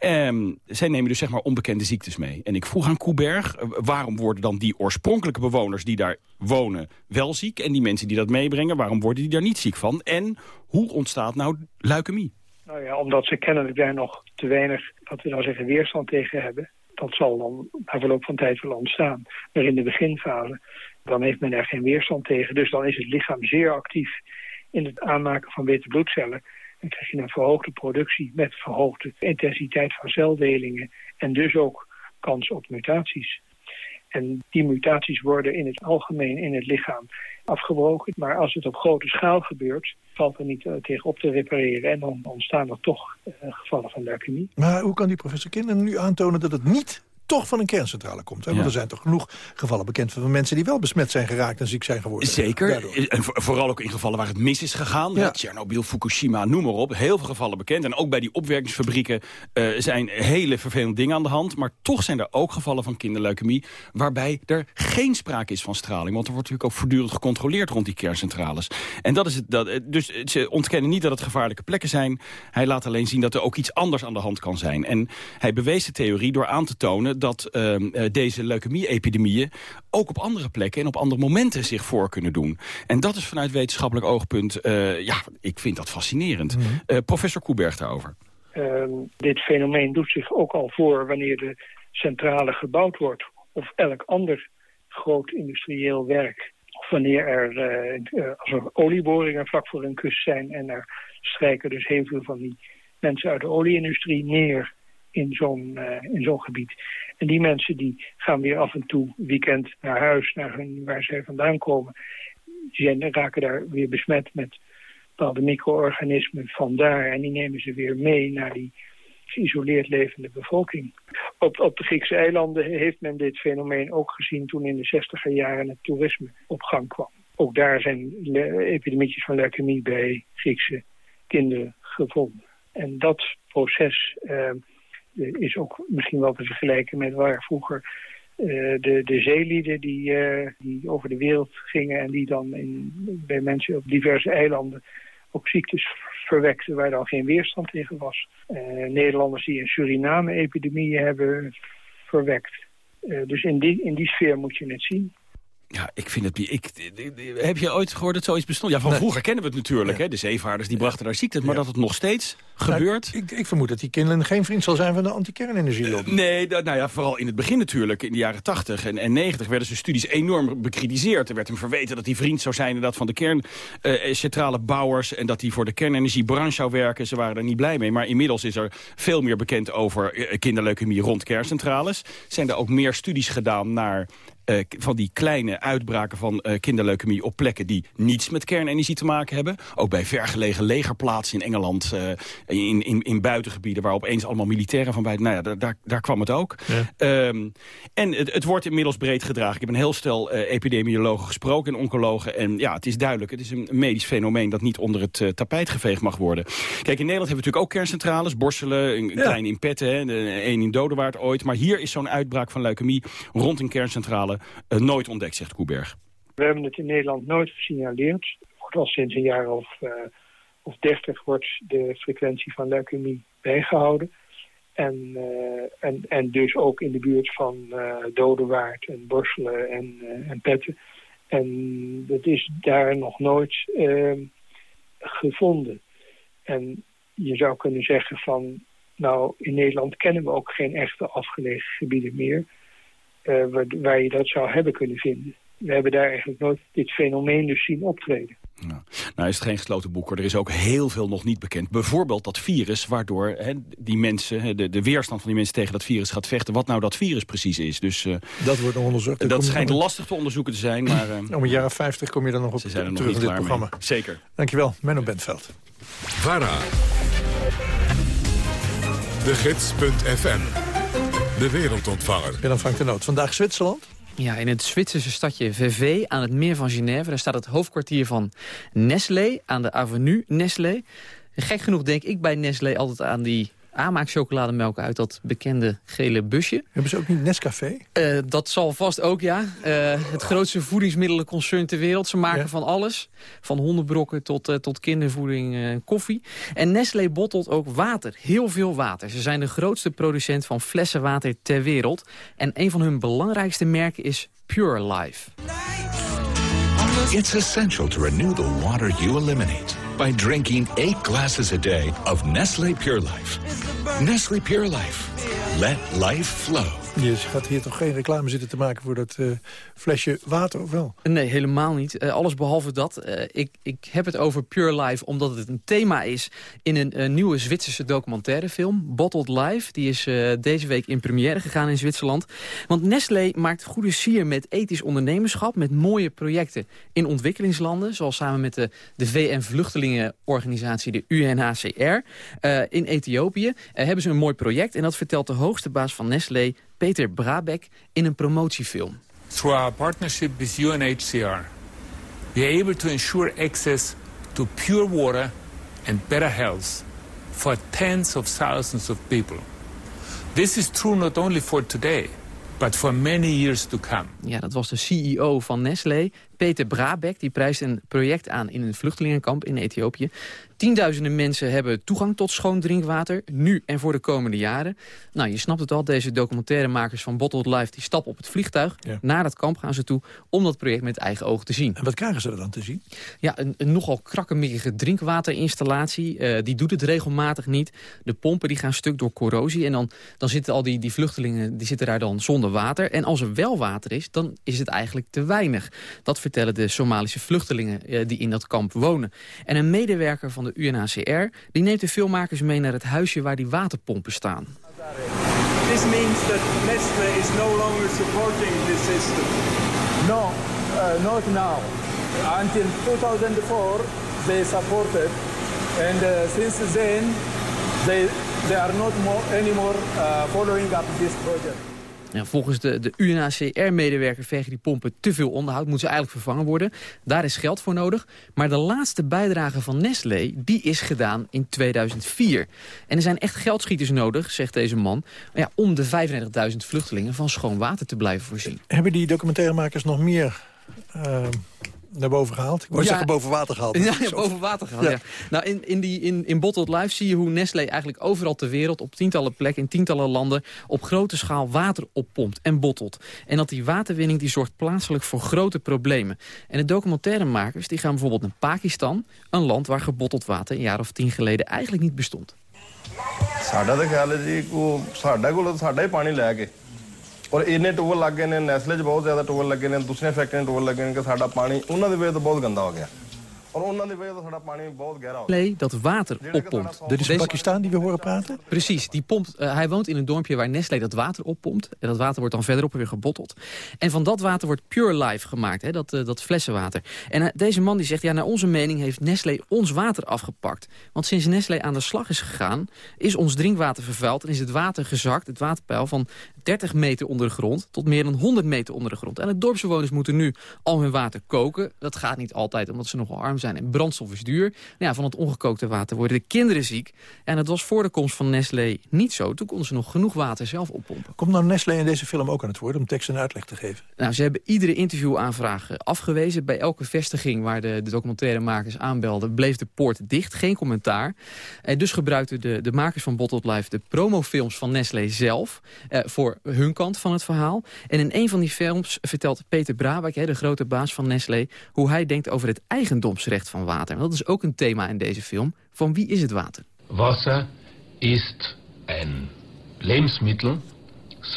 Um, zij nemen dus zeg maar onbekende ziektes mee. En ik vroeg aan Koeberg, uh, waarom worden dan die oorspronkelijke bewoners die daar wonen wel ziek... en die mensen die dat meebrengen, waarom worden die daar niet ziek van? En hoe ontstaat nou leukemie? Nou ja, omdat ze kennelijk daar nog te weinig, wat we nou zeggen, weerstand tegen hebben dat zal dan na verloop van tijd wel ontstaan. Maar in de beginfase, dan heeft men er geen weerstand tegen. Dus dan is het lichaam zeer actief in het aanmaken van witte bloedcellen. Dan krijg je een verhoogde productie met verhoogde intensiteit van celdelingen. En dus ook kans op mutaties. En die mutaties worden in het algemeen in het lichaam afgebroken. Maar als het op grote schaal gebeurt, valt er niet uh, tegen op te repareren. En dan ontstaan er toch uh, gevallen van leukemie. Maar hoe kan die professor Kinderen nu aantonen dat het niet toch van een kerncentrale komt. Hè? Want er zijn toch genoeg gevallen bekend van mensen die wel besmet zijn geraakt en ziek zijn geworden. Zeker. En vooral ook in gevallen waar het mis is gegaan. Ja. Tsjernobyl, Fukushima, noem maar op. Heel veel gevallen bekend. En ook bij die opwerkingsfabrieken uh, zijn hele vervelende dingen aan de hand. Maar toch zijn er ook gevallen van kinderleukemie... waarbij er geen sprake is van straling. Want er wordt natuurlijk ook voortdurend gecontroleerd rond die kerncentrales. En dat is het. Dat, eh, dus ze ontkennen niet dat het gevaarlijke plekken zijn. Hij laat alleen zien dat er ook iets anders aan de hand kan zijn. En hij bewees de theorie door aan te tonen dat uh, deze leukemie-epidemieën ook op andere plekken en op andere momenten zich voor kunnen doen. En dat is vanuit wetenschappelijk oogpunt, uh, ja, ik vind dat fascinerend. Mm -hmm. uh, professor Koeberg daarover. Ehm, dit fenomeen doet zich ook al voor wanneer de centrale gebouwd wordt of elk ander groot industrieel werk. Of wanneer er, als er olieboringen vlak voor een kust zijn en er strijken dus heel veel van die mensen uit de olieindustrie neer in zo'n uh, in zo'n gebied. En die mensen die gaan weer af en toe weekend naar huis, naar hun, waar zij vandaan komen. Zijn, raken daar weer besmet met bepaalde micro-organismen vandaar. En die nemen ze weer mee naar die geïsoleerd levende bevolking. Op, op de Griekse eilanden heeft men dit fenomeen ook gezien toen in de zestiger jaren het toerisme op gang kwam. Ook daar zijn epidemietjes van leukemie bij Griekse kinderen gevonden. En dat proces uh, is ook misschien wel te vergelijken met waar vroeger uh, de, de zeelieden die, uh, die over de wereld gingen en die dan in, bij mensen op diverse eilanden ook ziektes verwekten waar dan geen weerstand tegen was. Nederlanders die in Suriname epidemieën hebben verwekt. dus in die, in die sfeer moet je het zien. Ja, ik vind het... Ik, heb je ooit gehoord dat zoiets bestond? Ja, van vroeger kennen we het natuurlijk. Hè? De zeevaarders die brachten daar ziektes. Maar dat het nog steeds gebeurt... ik, ik, vermoed dat die kinderen geen vriend zal zijn van de anti-kernenergie. nee, dat, nou ja, vooral in het begin natuurlijk. In de jaren 80 en, en 90 werden zijn studies enorm bekritiseerd. Er werd hem verweten dat hij vriend zou zijn dat van de kerncentrale uh, bouwers... en dat hij voor de kernenergiebranche zou werken. Ze waren er niet blij mee. Maar inmiddels is er veel meer bekend over uh, kinderleukemie rond kerncentrales. Zijn er ook meer studies gedaan naar uh, van die kleine uitbraken van uh, kinderleukemie op plekken die niets met kernenergie te maken hebben. Ook bij vergelegen legerplaatsen in Engeland, uh, in, in, in buitengebieden waar opeens allemaal militairen van bij. Nou ja, daar, daar kwam het ook. Ja. Um, en het, het, wordt inmiddels breed gedragen. Ik heb een heel stel epidemiologen gesproken en oncologen. En ja, het is duidelijk, het is een medisch fenomeen dat niet onder het tapijt geveegd mag worden. Kijk, in Nederland hebben we natuurlijk ook kerncentrales. Borselen, een, een ja. klein in Petten, een in Dodewaard ooit. Maar hier is zo'n uitbraak van leukemie rond een kerncentrale uh, nooit ontdekt, zegt Koeberg. We hebben het in Nederland nooit gesignaleerd. Al sinds een jaar of, uh, of 30 wordt de frequentie van leukemie bijgehouden. En, uh, en, en dus ook in de buurt van uh, Dodewaard en Borselen en, en Petten. En dat is daar nog nooit gevonden. En je zou kunnen zeggen van Nou, in Nederland kennen we ook geen echte afgelegen gebieden meer... Uh, waar, waar, je dat zou hebben kunnen vinden. We hebben daar eigenlijk nooit dit fenomeen dus zien optreden. Nou, nou is het geen gesloten boek. Er is ook heel veel nog niet bekend. Bijvoorbeeld dat virus waardoor die mensen, de, de, weerstand van die mensen tegen dat virus gaat vechten. Wat nou dat virus precies is. Dus, uh, dat wordt nog onderzocht. Dat schijnt lastig te onderzoeken te zijn. Maar, uh, <clears throat> Om een jaar of 50 kom je dan nog op ze zijn er terug nog in dit programma. Mee. Zeker. Dankjewel, Menno Bentveld. VARA. De Gids.fm. De wereldontvanger. Willem Frank de Noot. Vandaag Zwitserland. Ja, in het Zwitserse stadje Vevey aan het meer van Genève... daar staat het hoofdkwartier van Nestlé aan de avenue Nestlé. Gek genoeg denk ik bij Nestlé altijd aan die aanmaak chocolademelk uit dat bekende gele busje. Hebben ze ook niet Nescafé? Uh, dat zal vast ook, ja. Uh, het grootste voedingsmiddelenconcern ter wereld. Ze maken ja. van alles. Van hondenbrokken tot, uh, tot kindervoeding en koffie. En Nestlé bottelt ook water. Heel veel water. Ze zijn de grootste producent van flessen water ter wereld. En een van hun belangrijkste merken is Pure Life. It's essential to renew the water you eliminate by drinking eight glasses a day of Nestle Pure Life. Nestle Pure Life. Let life flow. Je gaat hier toch geen reclame zitten te maken voor dat uh, flesje water, of wel? Nee, helemaal niet. Uh, alles behalve dat. Uh, ik, ik heb het over Pure Life omdat het een thema is... in een nieuwe Zwitserse documentairefilm, Bottled Life. Die is deze week in première gegaan in Zwitserland. Want Nestlé maakt goede sier met ethisch ondernemerschap... met mooie projecten in ontwikkelingslanden... zoals samen met de, de VN-vluchtelingenorganisatie, de UNHCR... in Ethiopië hebben ze een mooi project... en dat vertelt de hoogste baas van Nestlé... Peter Brabeck in een promotiefilm. Through our partnership with UNHCR, we are able to ensure access to pure water and better health for tens of thousands of people. This is true not only for today, but for many years to come. Ja, dat was de CEO van Nestlé, Peter Brabeck. Die prijst een project aan in een vluchtelingenkamp in Ethiopië. Tienduizenden mensen hebben toegang tot schoon drinkwater, nu en voor de komende jaren. Nou, je snapt het al, deze documentairemakers van Bottled Life... die stappen op het vliegtuig, Ja. naar dat kamp gaan ze toe... om dat project met eigen ogen te zien. En wat krijgen ze er dan te zien? Ja, een, een nogal krakkemikkige drinkwaterinstallatie. eh, die doet het regelmatig niet. De pompen die gaan stuk door corrosie. En dan, dan zitten al die, die vluchtelingen die zitten daar dan zonder water. En als er wel water is, dan is het eigenlijk te weinig. Dat vertellen de Somalische vluchtelingen eh, die in dat kamp wonen. En een medewerker van de UNHCR die neemt de filmmakers mee naar het huisje waar die waterpompen staan. This means that Nestle is no longer supporting this system. No, uh, not now. Until 2004, they supported, and uh, since then, they they are not more, anymore uh, following up this project. Volgens de, de UNHCR-medewerker vergen die pompen te veel onderhoud. Moeten ze eigenlijk vervangen worden. Daar is geld voor nodig. Maar de laatste bijdrage van Nestlé, die is gedaan in 2004. En er zijn echt geldschieters nodig, zegt deze man... Ja, om de 35.000 vluchtelingen van schoon water te blijven voorzien. Hebben die documentairemakers nog meer uh, naar boven gehaald? Ik wou Ja. zeggen boven water gehaald. Ja, ja, boven water gehaald. Ja. Ja. Nou, in, in, die, in, in Bottled Life zie je hoe Nestlé eigenlijk overal ter wereld... op tientallen plekken, in tientallen landen... op grote schaal water oppompt en bottelt. En dat die waterwinning die zorgt plaatselijk voor grote problemen. En de documentairemakers die gaan bijvoorbeeld naar Pakistan... een land waar gebotteld water een jaar of tien geleden eigenlijk niet bestond. ਸਾਡਾ ਤਾਂ ਖਿਆਲ ਹੈ ਜੀ ਕੋ ਸਾਡਾ ਕੋਲ ਤਾਂ ਸਾਡਾ ਹੀ ਪਾਣੀ ਲੈ ਕੇ ਔਰ ਇੰਨੇ ਟੂਵਲ ਲੱਗ ਗਏ ਨੇ ਨੈਸਲੇ 'ਚ ਬਹੁਤ ਜ਼ਿਆਦਾ ਟੂਵਲ ਲੱਗੇ ਨੇ ਦੂਸਰੀਆਂ ਫੈਕਟਰੀਆਂ 'ਚ ਟੂਵਲ ਲੱਗੇ ਨੇ ਕਿ ਸਾਡਾ ਪਾਣੀ ਉਹਨਾਂ ਦੀ ਵਜ੍ਹਾ ਤੋਂ ਬਹੁਤ ਗੰਦਾ ਹੋ ਗਿਆ ਔਰ ਉਹਨਾਂ ਦੀ ਵਜ੍ਹਾ ਤੋਂ ਸਾਡਾ ਪਾਣੀ ਬਹੁਤ ਗਹਿਰਾ ਹੋ ਗਿਆ Nestlé dat water oppompt. Dit is een Pakistan die we horen praten? Precies, die pompt, eh, hij woont in een dorpje waar Nestlé dat water oppompt. En dat water wordt dan verderop weer gebotteld. En van dat water wordt Pure Life gemaakt, hè, dat, eh, dat flessenwater. En eh, deze man die zegt, ja, naar onze mening heeft Nestlé ons water afgepakt. Want sinds Nestlé aan de slag is gegaan, is ons drinkwater vervuild... en is het water gezakt, het waterpeil, van 30 meter onder de grond... tot meer dan 100 meter onder de grond. En de dorpsbewoners moeten nu al hun water koken. Dat gaat niet altijd, omdat ze nogal arm zijn en brandstof is duur. Nou ja, van het ongekookte water worden de kinderen ziek. En dat was voor de komst van Nestlé niet zo. Toen konden ze nog genoeg water zelf oppompen. Komt nou Nestlé in deze film ook aan het woord om tekst en uitleg te geven? Nou, ze hebben iedere interviewaanvraag eh, afgewezen. Bij elke vestiging waar de, de documentairemakers aanbelden... bleef de poort dicht, geen commentaar. Eh, dus gebruikten de, de makers van Bottled Life de promofilms van Nestlé zelf... Eh, voor hun kant van het verhaal. En in een van die films vertelt Peter Brabeck, de grote baas van Nestlé... hoe hij denkt over het eigendomsrecht van water. Dat is ook een thema in deze film. Van wie is het water? Wasser ist ein Lebensmittel,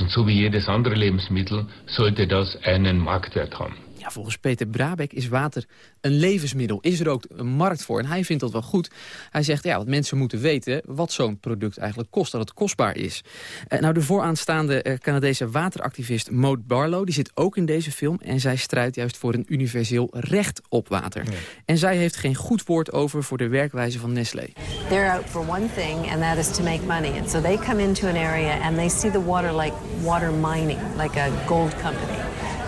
so wie jedes andere Lebensmittel, sollte das einen Marktwert haben. Ja, volgens Peter Brabeck is water een levensmiddel. Is er ook een markt voor? En hij vindt dat wel goed. Hij zegt ja, dat mensen moeten weten wat zo'n product eigenlijk kost. Dat het kostbaar is. Uh, nou, de vooraanstaande uh, Canadese wateractivist Maud Barlow... die zit ook in deze film. En zij strijdt juist voor een universeel recht op water. Ja. En zij heeft geen goed woord over voor de werkwijze van Nestlé. They're out for one thing and that is to make money. And so they come into an area and they see the water like water mining. Like a gold company.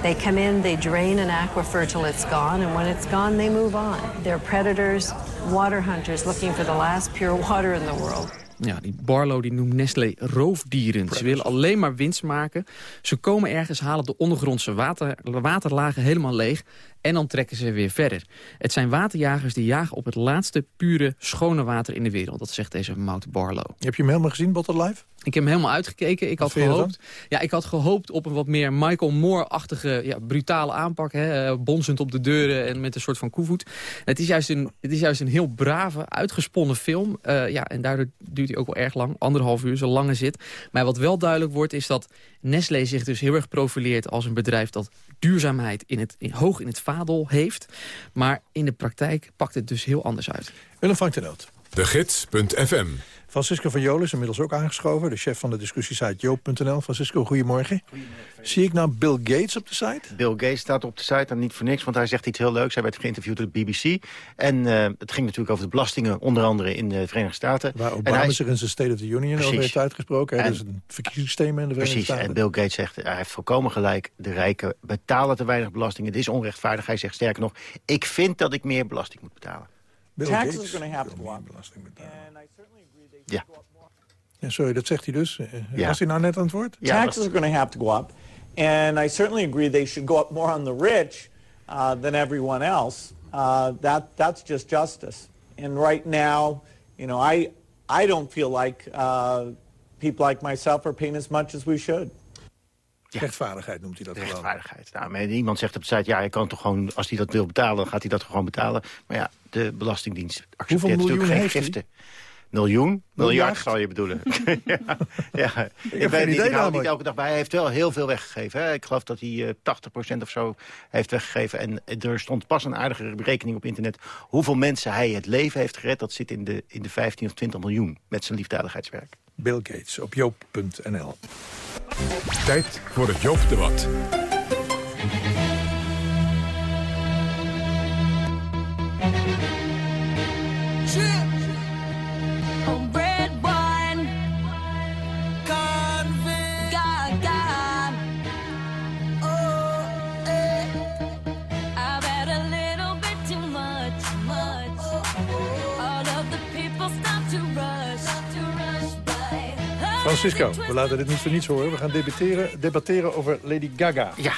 They come in, they drain an aquifer till it's gone, and when it's gone, they move on. They're predators, water hunters looking for the last pure water in the world. Ja, die Barlow die noemt Nestlé roofdieren. Ze willen alleen maar winst maken. Ze komen ergens, halen de ondergrondse water, waterlagen helemaal leeg... en dan trekken ze weer verder. Het zijn waterjagers die jagen op het laatste pure schone water in de wereld. Dat zegt deze Mout Barlow. Heb je hem helemaal gezien, Bottle Live? Ik heb hem helemaal uitgekeken. Ik had, gehoopt, ja, ik had gehoopt op een wat meer Michael Moore-achtige ja, brutale aanpak. Hè, bonzend op de deuren en met een soort van koevoet. Het is juist een, het is juist een heel brave, uitgesponnen film. Uh, ja, en daardoor duurt hij ook wel erg lang. Anderhalf uur, zo'n lange zit. Maar wat wel duidelijk wordt is dat Nestlé zich dus heel erg profileert als een bedrijf dat duurzaamheid in het, in, hoog in het vaandel heeft. Maar in de praktijk pakt het dus heel anders uit. Willem Frank de Noot. De Gids.fm Francisco van Jolen is inmiddels ook aangeschoven. De chef van de discussiesite joop.nl. Francisco, goedemorgen. goedemorgen. Zie ik nou Bill Gates op de site? Bill Gates staat op de site en niet voor niks, want hij zegt iets heel leuks. Hij werd geïnterviewd door de BBC. En uh, het ging natuurlijk over de belastingen, onder andere in de Verenigde Staten. Waar Obama en hij... zich in zijn State of the Union over heeft uitgesproken. Dat is een verkiezingssysteem in de Verenigde precies. Staten. En Bill Gates zegt, hij heeft volkomen gelijk. De rijken betalen te weinig belasting. Het is onrechtvaardig. Hij zegt sterker nog, ik vind dat ik meer belasting moet betalen. Bill Taxes Gates are going to have to go up. Ja. Ja, sorry, dat zegt hij dus. Ja. Was hij nou net aan het woord? Ja, Taxes are going to have to go up. And I certainly agree they should go up more on the rich uh, than everyone else. Uh, that, that's just justice. And right now, you know, I, I don't feel like uh, people like myself are paying as much as we should. Rechtvaardigheid noemt hij dat gewoon. Rechtvaardigheid. Nou, maar iemand zegt op de site, ja, hij kan toch gewoon, als hij dat wil betalen, dan gaat hij dat gewoon betalen. Maar ja, de Belastingdienst accepteert Hoeveel natuurlijk miljoen geen heeft hij? Miljoen? Miljard Miljard? zou je bedoelen. <laughs> ja, ja. Ik, weet idee niet, ik hou niet elke dag bij. Hij heeft wel heel veel weggegeven. Hè. Ik geloof dat hij eh 80% of zo heeft weggegeven. En er stond pas een aardige berekening op internet... hoeveel mensen hij het leven heeft gered. Dat zit in de, in de 15 of 20 miljoen met zijn liefdadigheidswerk. Bill Gates op joop.nl. Tijd voor het Joop-debat. Francisco, we laten dit niet voor niets horen. We gaan debatteren, debatteren over Lady Gaga. Ja,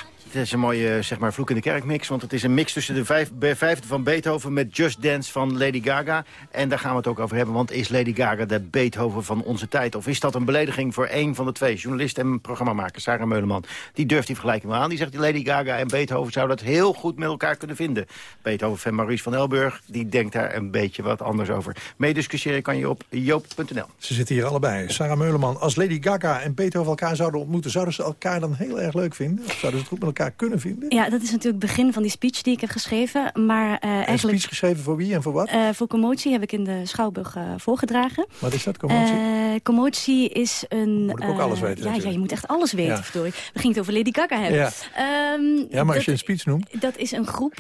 is een mooie zeg maar, vloek in de kerk mix. Want het is een mix tussen de vijfde van Beethoven... met Just Dance van Lady Gaga. En daar gaan we het ook over hebben. Want is Lady Gaga de Beethoven van onze tijd? Of is dat een belediging voor één van de twee? Journalist en programmamaker Sarah Meuleman. Die durft die vergelijking wel aan. Die zegt Lady Gaga en Beethoven zouden dat heel goed met elkaar kunnen vinden. Beethoven-fan Maurice van Elburg, die denkt daar een beetje wat anders over. Meediscussiëren kan je op joop.nl. Ze zitten hier allebei. Sarah Meuleman, als Lady Gaga en Beethoven elkaar zouden ontmoeten... zouden ze elkaar dan heel erg leuk vinden? Of zouden ze het goed met elkaar kunnen vinden? Ja, dat is natuurlijk het begin van die speech die ik heb geschreven. Maar Een eigenlijk... speech geschreven voor wie en voor wat? eh, voor commotie heb ik in de Schouwburg eh, voorgedragen. Wat is dat, commotie? Commotie is een... Moet ik ook alles weten, Ja, ja, je moet echt alles weten, Ja. verdorie. We gingen het over Lady Gaga hebben. Ja. Ehm, ja, maar als je een speech noemt... Dat is een groep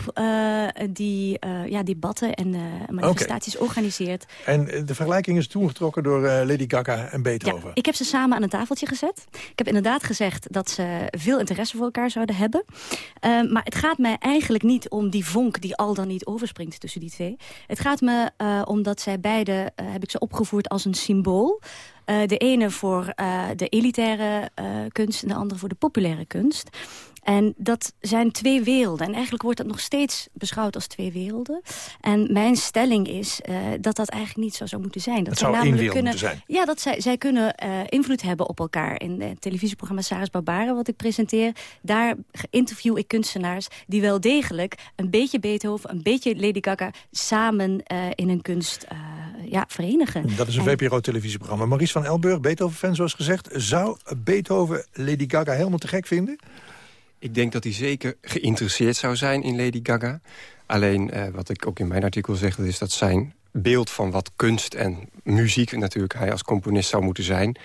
die ja, debatten en manifestaties organiseert. En de vergelijking is toen getrokken door Lady Gaga en Beethoven. Ik heb ze samen aan een tafeltje gezet. Ik heb inderdaad gezegd dat ze veel interesse voor elkaar zouden hebben. Eh, maar het gaat mij eigenlijk niet om die vonk die al dan niet overspringt tussen die twee. Het gaat me eh, om dat zij beide, eh, heb ik ze opgevoerd als een symbool. Eh, de ene voor de elitaire kunst en de andere voor de populaire kunst. En dat zijn twee werelden. En eigenlijk wordt dat nog steeds beschouwd als twee werelden. En mijn stelling is eh, dat dat eigenlijk niet zo zou moeten zijn. Dat zij zou namelijk kunnen, zijn. Ja, dat zij, zij kunnen eh, invloed hebben op elkaar. In het televisieprogramma Saris Barbara, wat ik presenteer... daar interview ik kunstenaars die wel degelijk... een beetje Beethoven, een beetje Lady Gaga... samen eh, in hun kunst ja, verenigen. Dat is een En- VPRO-televisieprogramma. Maurice van Elburg, Beethoven-fan zoals gezegd. Zou Beethoven Lady Gaga helemaal te gek vinden? Ik denk dat hij zeker geïnteresseerd zou zijn in Lady Gaga. Alleen, eh, wat ik ook in mijn artikel zeg... is dat zijn beeld van wat kunst en muziek natuurlijk... hij als componist zou moeten zijn...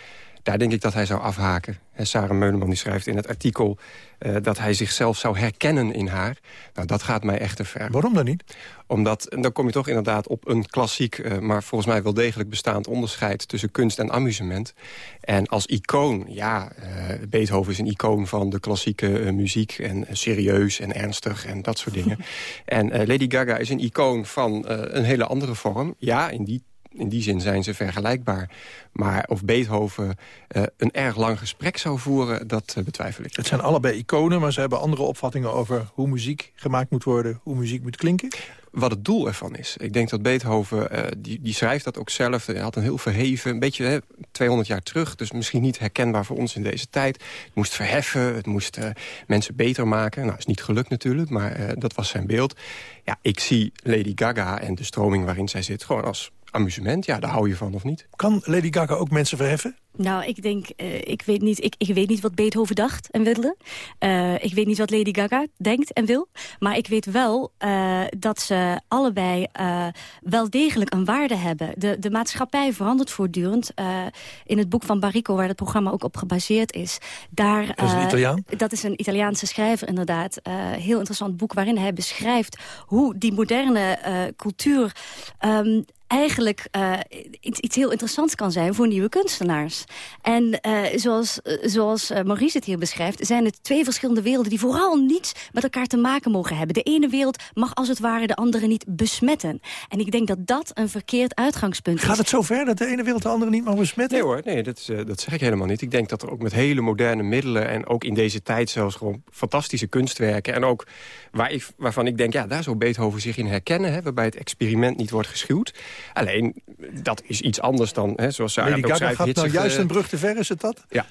daar denk ik dat hij zou afhaken. En Sarah Meuleman die schrijft in het artikel... eh, dat hij zichzelf zou herkennen in haar. Nou, dat gaat mij echt te ver. Waarom dan niet? Omdat, en dan kom je toch inderdaad op een klassiek... eh, maar volgens mij wel degelijk bestaand onderscheid... tussen kunst en amusement. En als icoon, ja, eh, Beethoven is een icoon van de klassieke muziek... en serieus en ernstig en dat soort dingen. <laughs> en Lady Gaga is een icoon van een hele andere vorm. Ja, in die in die zin zijn ze vergelijkbaar. Maar of Beethoven eh, een erg lang gesprek zou voeren, dat eh, betwijfel ik. Het zijn allebei iconen, maar ze hebben andere opvattingen over hoe muziek gemaakt moet worden, hoe muziek moet klinken. wat het doel ervan is. Ik denk dat Beethoven, eh, die, die schrijft dat ook zelf. Hij had een heel verheven, een beetje hè, 200 jaar terug. Dus misschien niet herkenbaar voor ons in deze tijd. Het moest verheffen, het moest mensen beter maken. Nou, is niet gelukt natuurlijk, maar dat was zijn beeld. Ja, ik zie Lady Gaga en de stroming waarin zij zit... gewoon als amusement. Ja, daar hou je van of niet. Kan Lady Gaga ook mensen verheffen? Nou, ik denk, eh, ik, weet niet, ik, ik weet niet wat Beethoven dacht en wilde. Eh, ik weet niet wat Lady Gaga denkt en wil. Maar ik weet wel eh, dat ze allebei eh, wel degelijk een waarde hebben. De, de maatschappij verandert voortdurend. Eh, in het boek van Barrico, waar het programma ook op gebaseerd is. Daar, Dat is een eh, Italiaan? Dat is een Italiaanse schrijver inderdaad. Eh, heel interessant boek waarin hij beschrijft hoe die moderne eh, cultuur... ehm, eigenlijk eh, iets, iets heel interessants kan zijn voor nieuwe kunstenaars. En eh, zoals, eh, zoals Maurice het hier beschrijft... zijn het twee verschillende werelden die vooral niets met elkaar te maken mogen hebben. De ene wereld mag als het ware de andere niet besmetten. En ik denk dat dat een verkeerd uitgangspunt is. Gaat het zo ver dat de ene wereld de andere niet mag besmetten? Nee hoor, nee, dat, is, dat zeg ik helemaal niet. Ik denk dat er ook met hele moderne middelen... en ook in deze tijd zelfs gewoon fantastische kunstwerken... en ook waar ik, waarvan ik denk, ja, daar zou Beethoven zich in herkennen... Hè, waarbij het experiment niet wordt geschuwd. Alleen, dat is iets anders dan, hè, zoals Sarah Lady ook schrijft... gaat nou hitsige- juist een brug te ver, is het dat? Ja,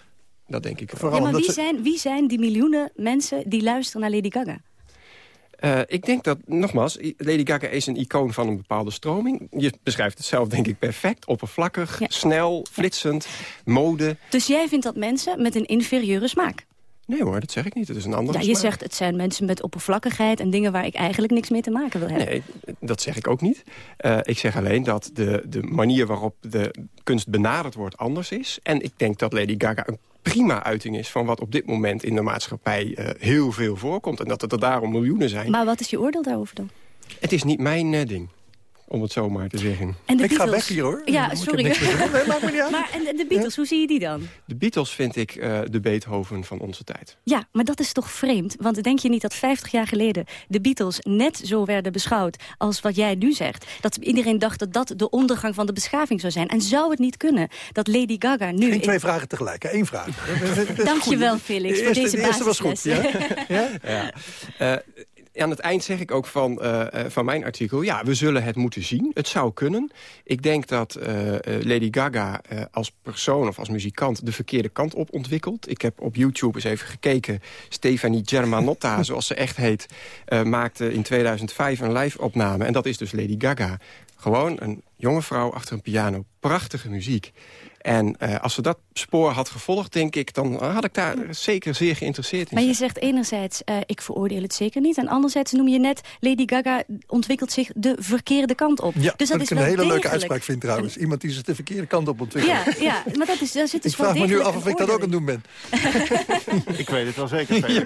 dat denk ik. Vooral Ja, maar wie ze- zijn, wie zijn die miljoenen mensen die luisteren naar Lady Gaga? Eh, ik denk dat, nogmaals, Lady Gaga is een icoon van een bepaalde stroming. Je beschrijft het zelf, denk ik, perfect. Oppervlakkig, snel, flitsend, mode. Dus jij vindt dat mensen met een inferieure smaak? Nee hoor, dat zeg ik niet. Het is een andere Ja, je zegt het zijn mensen met oppervlakkigheid en dingen waar ik eigenlijk niks mee te maken wil hebben. Nee, dat zeg ik ook niet. Eh, ik zeg alleen dat de, de manier waarop de kunst benaderd wordt anders is. En ik denk dat Lady Gaga een prima uiting is... van wat op dit moment in de maatschappij eh, heel veel voorkomt. En dat het er daarom miljoenen zijn. Maar wat is je oordeel daarover dan? Het is niet mijn eh, ding, om het zo maar te zeggen. En de ik ga weg hier hoor. Ja, sorry. niks meer te doen. Nee, maakt me niet uit. <laughs> Maar en, en de Beatles, hoe zie je die dan? De Beatles vind ik eh, de Beethoven van onze tijd. Ja, maar dat is toch vreemd? Want denk je niet dat 50 jaar geleden de Beatles net zo werden beschouwd als wat jij nu zegt? Dat iedereen dacht dat dat de ondergang van de beschaving zou zijn. En zou het niet kunnen dat Lady Gaga nu... Geen twee vragen tegelijk, hè? één vraag. <laughs> Dankjewel, Goed. Felix, De voor eerste- deze de eerste was goed, basisles. <laughs> ja? Ja. Eh, aan het eind zeg ik ook van, eh, eh, van mijn artikel... ja, we zullen het moeten zien. Het zou kunnen. Ik denk dat eh, Lady Gaga als persoon of als muzikant... de verkeerde kant op ontwikkelt. Ik heb op YouTube eens even gekeken. Stefanie Germanotta, <laughs> zoals ze echt heet... maakte in 2005 een live-opname. En dat is dus Lady Gaga. Gewoon een jonge vrouw achter een piano. Prachtige muziek. En als ze dat spoor had gevolgd, denk ik... dan had ik daar zeker zeer geïnteresseerd in Maar je zegt enerzijds, eh, ik veroordeel het zeker niet. En anderzijds noem je net, Lady Gaga ontwikkelt zich de verkeerde kant op. Ja, dus dat is ik een hele leuke uitspraak vind trouwens. Iemand die zich de verkeerde kant op ontwikkelt. Ja, ja, maar dat is, daar zit dus ik wel vraag me nu degelijk af of een ik dat ook oordeel aan het doen ben. Ik weet het wel zeker. <laughs>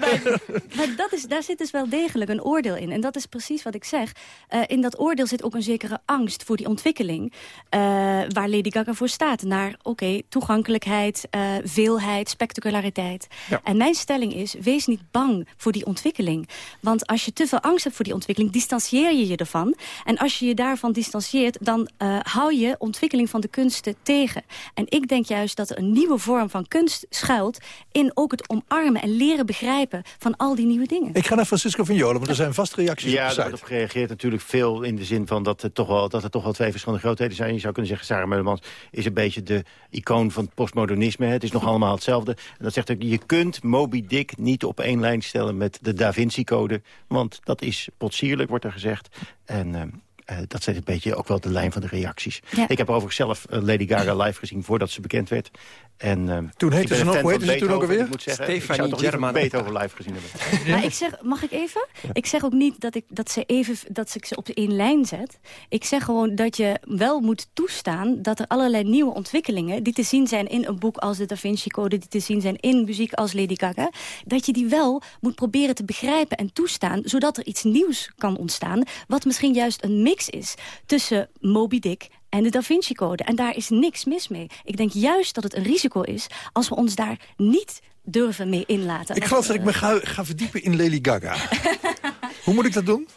Maar dat is, daar zit dus wel degelijk een oordeel in. En dat is precies wat ik zeg. Eh, in dat oordeel zit ook een zekere angst voor die ontwikkeling. eh, waar Lady Gaga voor staat. Naar, oké, toegankelijkheid, eh, veelheid, spectaculariteit. En mijn stelling is, wees niet bang voor die ontwikkeling. Want als je te veel angst hebt voor die ontwikkeling, distancieer je je ervan. En als je je daarvan distancieert, dan eh, hou je ontwikkeling van de kunsten tegen. En ik denk juist dat er een nieuwe vorm van kunst schuilt... in ook het omarmen en leren begrijpen van al die nieuwe dingen. Ik ga naar Francisco van Jolen, want er zijn vast reacties Ja, op de daar site. wordt op gereageerd natuurlijk veel in de zin van dat, het toch wel, dat er toch wel twee verschillende grootheden zijn. Je zou kunnen zeggen, Sarah Meulemans is een beetje de icoon van het Het is nog allemaal hetzelfde. En dat zegt ook, je kunt Moby Dick niet op één lijn stellen met de Da Vinci Code. Want dat is potsierlijk, wordt er gezegd. En... Eh, dat is een beetje ook wel de lijn van de reacties. Ja. Ik heb overigens zelf eh, Lady Gaga live gezien voordat ze bekend werd. En, eh, Toen heette ze nog- hoe heette ze toen ook alweer? Ik moet zeggen, ik Stefanie zou toch liever Germanotta. Beethoven live gezien hebben. <laughs> Maar ik zeg, mag ik even? Ik zeg ook niet dat ik, dat, ze even, dat ik ze op één lijn zet. Ik zeg gewoon dat je wel moet toestaan... dat er allerlei nieuwe ontwikkelingen... die te zien zijn in een boek als de Da Vinci Code... die te zien zijn in muziek als Lady Gaga... dat je die wel moet proberen te begrijpen en toestaan... zodat er iets nieuws kan ontstaan... wat misschien juist een mix is tussen Moby Dick en de Da Vinci Code. En daar is niks mis mee. Ik denk juist dat het een risico is... als we ons daar niet durven mee inlaten. Ik geloof dat ik me ga, ga verdiepen in Lady Gaga. <laughs> Hoe moet ik dat doen?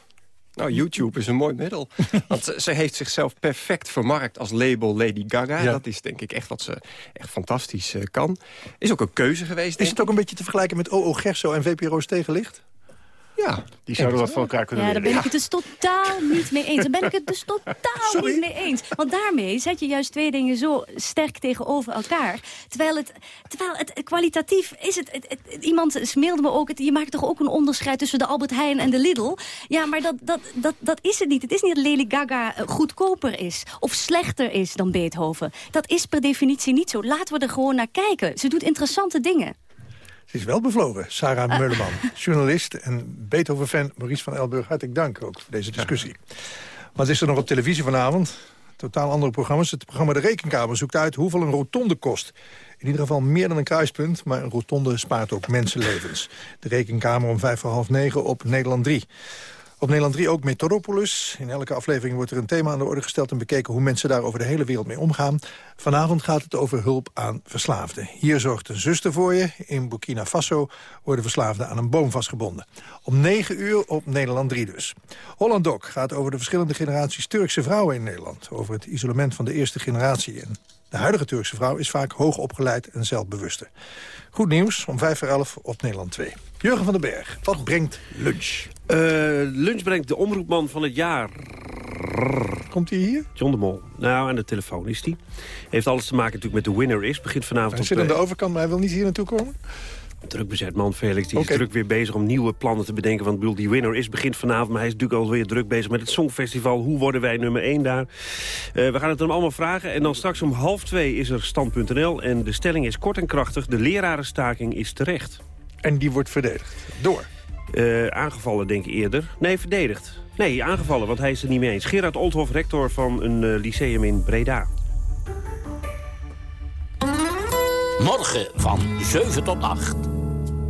Nou, YouTube is een mooi middel. <laughs> Want ze, ze heeft zichzelf perfect vermarkt als label Lady Gaga. Ja. Dat is denk ik echt wat ze echt fantastisch eh, kan. Is ook een keuze geweest, Is het ook een beetje te vergelijken met O.O. Gerso en VPRO's tegenlicht? Ja. Die zouden wat van elkaar kunnen Ja, daar leren. ben ik het dus totaal niet mee eens. Daar ben ik het dus <laughs> totaal niet mee eens. Want daarmee zet je juist twee dingen zo sterk tegenover elkaar. Terwijl het, terwijl het kwalitatief is het, het, het- Iemand mailde me ook, het, je maakt toch ook een onderscheid tussen de Albert Heijn en de Lidl? Ja, maar dat, dat, dat, dat is het niet. Het is niet dat Lady Gaga eh, goedkoper is of slechter is dan Beethoven. Dat is per definitie niet zo. Laten we er gewoon naar kijken. Ze doet interessante dingen. Ze is wel bevlogen, Sarah <laughs> Meuleman. Journalist en Beethoven-fan Maurice van Elburg. Hartelijk dank ook voor deze discussie. Wat is er nog op televisie vanavond? Totaal andere programma's. Het programma De Rekenkamer zoekt uit hoeveel een rotonde kost. In ieder geval meer dan een kruispunt, maar een rotonde spaart ook mensenlevens. De Rekenkamer om vijf voor half negen op Nederland 3. Op Nederland 3 ook Metropolis. In elke aflevering wordt er een thema aan de orde gesteld... en bekeken hoe mensen daar over de hele wereld mee omgaan. Vanavond gaat het over hulp aan verslaafden. Hier zorgt een zuster voor je. In Burkina Faso worden verslaafden aan een boom vastgebonden. Om 9 uur op Nederland 3 dus. Holland Doc gaat over de verschillende generaties Turkse vrouwen in Nederland. Over het isolement van de eerste generatie. En de huidige Turkse vrouw is vaak hoog opgeleid en zelfbewuster. Goed nieuws om 5 voor 11 op Nederland 2. Jurgen van den Berg, wat brengt lunch? Eh, lunch brengt de omroepman van het jaar. Komt hij hier? John de Mol. Nou, aan de telefoon is hij. Heeft alles te maken natuurlijk met de winner is. Begint vanavond Hij op zit aan de overkant, maar hij wil niet hier naartoe komen? druk bezet man Felix. Die is druk weer bezig om nieuwe plannen te bedenken. Want bedoel, die winner is begint vanavond. Maar hij is natuurlijk alweer druk bezig met het Songfestival. Hoe worden wij nummer 1 daar? Eh, we gaan het hem allemaal vragen. En dan straks om half twee is er stand.nl. En de stelling is kort en krachtig. De lerarenstaking is terecht. En die wordt verdedigd. Door. Eh, aangevallen, denk ik eerder. Nee, verdedigd. Nee, aangevallen, want hij is er niet mee eens. Gerard Oldhoff, rector van een eh, lyceum in Breda. Morgen van 7 tot 8.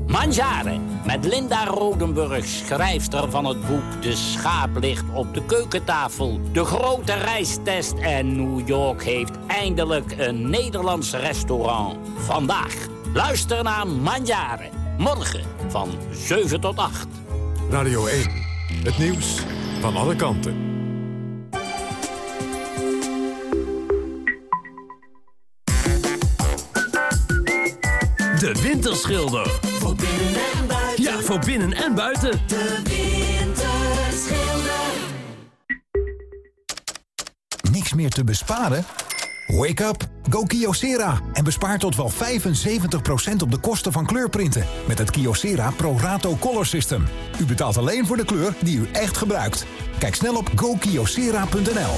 Mangiare met Linda Rodenburg, schrijfster van het boek De schaap ligt op de keukentafel. De grote reistest en New York heeft eindelijk een Nederlands restaurant. Vandaag. Luister naar Mangiare. Morgen van 7 tot 8. Radio 1. Het nieuws van alle kanten. De Winterschilder. Voor binnen en buiten. Ja, voor binnen en buiten. De Winterschilder. Niks meer te besparen? Wake up, go Kyocera en bespaar tot wel 75% op de kosten van kleurprinten met het Kyocera Pro Rato Color System. U betaalt alleen voor de kleur die u echt gebruikt. Kijk snel op gokyocera.nl.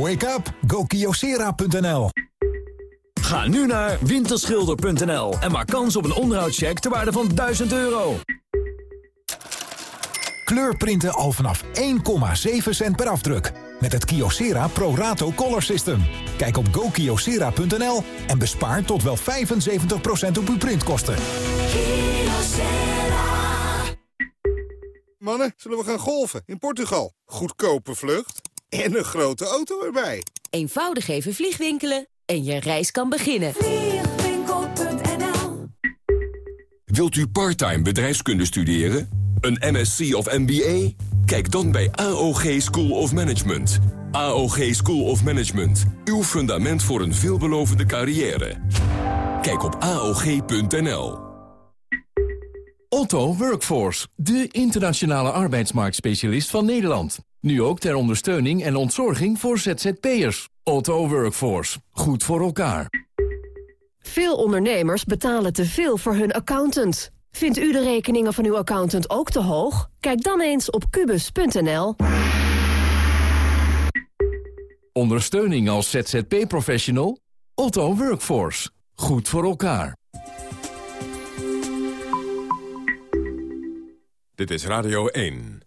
Wake up, go Kyocera.nl. Ga nu naar winterschilder.nl en maak kans op een onderhoudscheck ter waarde van 1000 euro. Kleurprinten al vanaf 1,7 cent per afdruk. Met het Kyocera Pro Rato Color System. Kijk op gokyocera.nl en bespaar tot wel 75% op uw printkosten. Mannen, zullen we gaan golven in Portugal? Goedkope vlucht en een grote auto erbij. Eenvoudig even vliegwinkelen en je reis kan beginnen. Vliegwinkel.nl Wilt u parttime bedrijfskunde studeren? Een MSc of MBA? Kijk dan bij AOG School of Management. AOG School of Management. Uw fundament voor een veelbelovende carrière. Kijk op AOG.nl. Otto Workforce, de internationale arbeidsmarktspecialist van Nederland. Nu ook ter ondersteuning en ontzorging voor ZZP'ers. Otto Workforce, goed voor elkaar. Veel ondernemers betalen te veel voor hun accountant. Vindt u de rekeningen van uw accountant ook te hoog? Kijk dan eens op kubus.nl. Ondersteuning als ZZP-professional? Otto Workforce. Goed voor elkaar. Dit is Radio 1.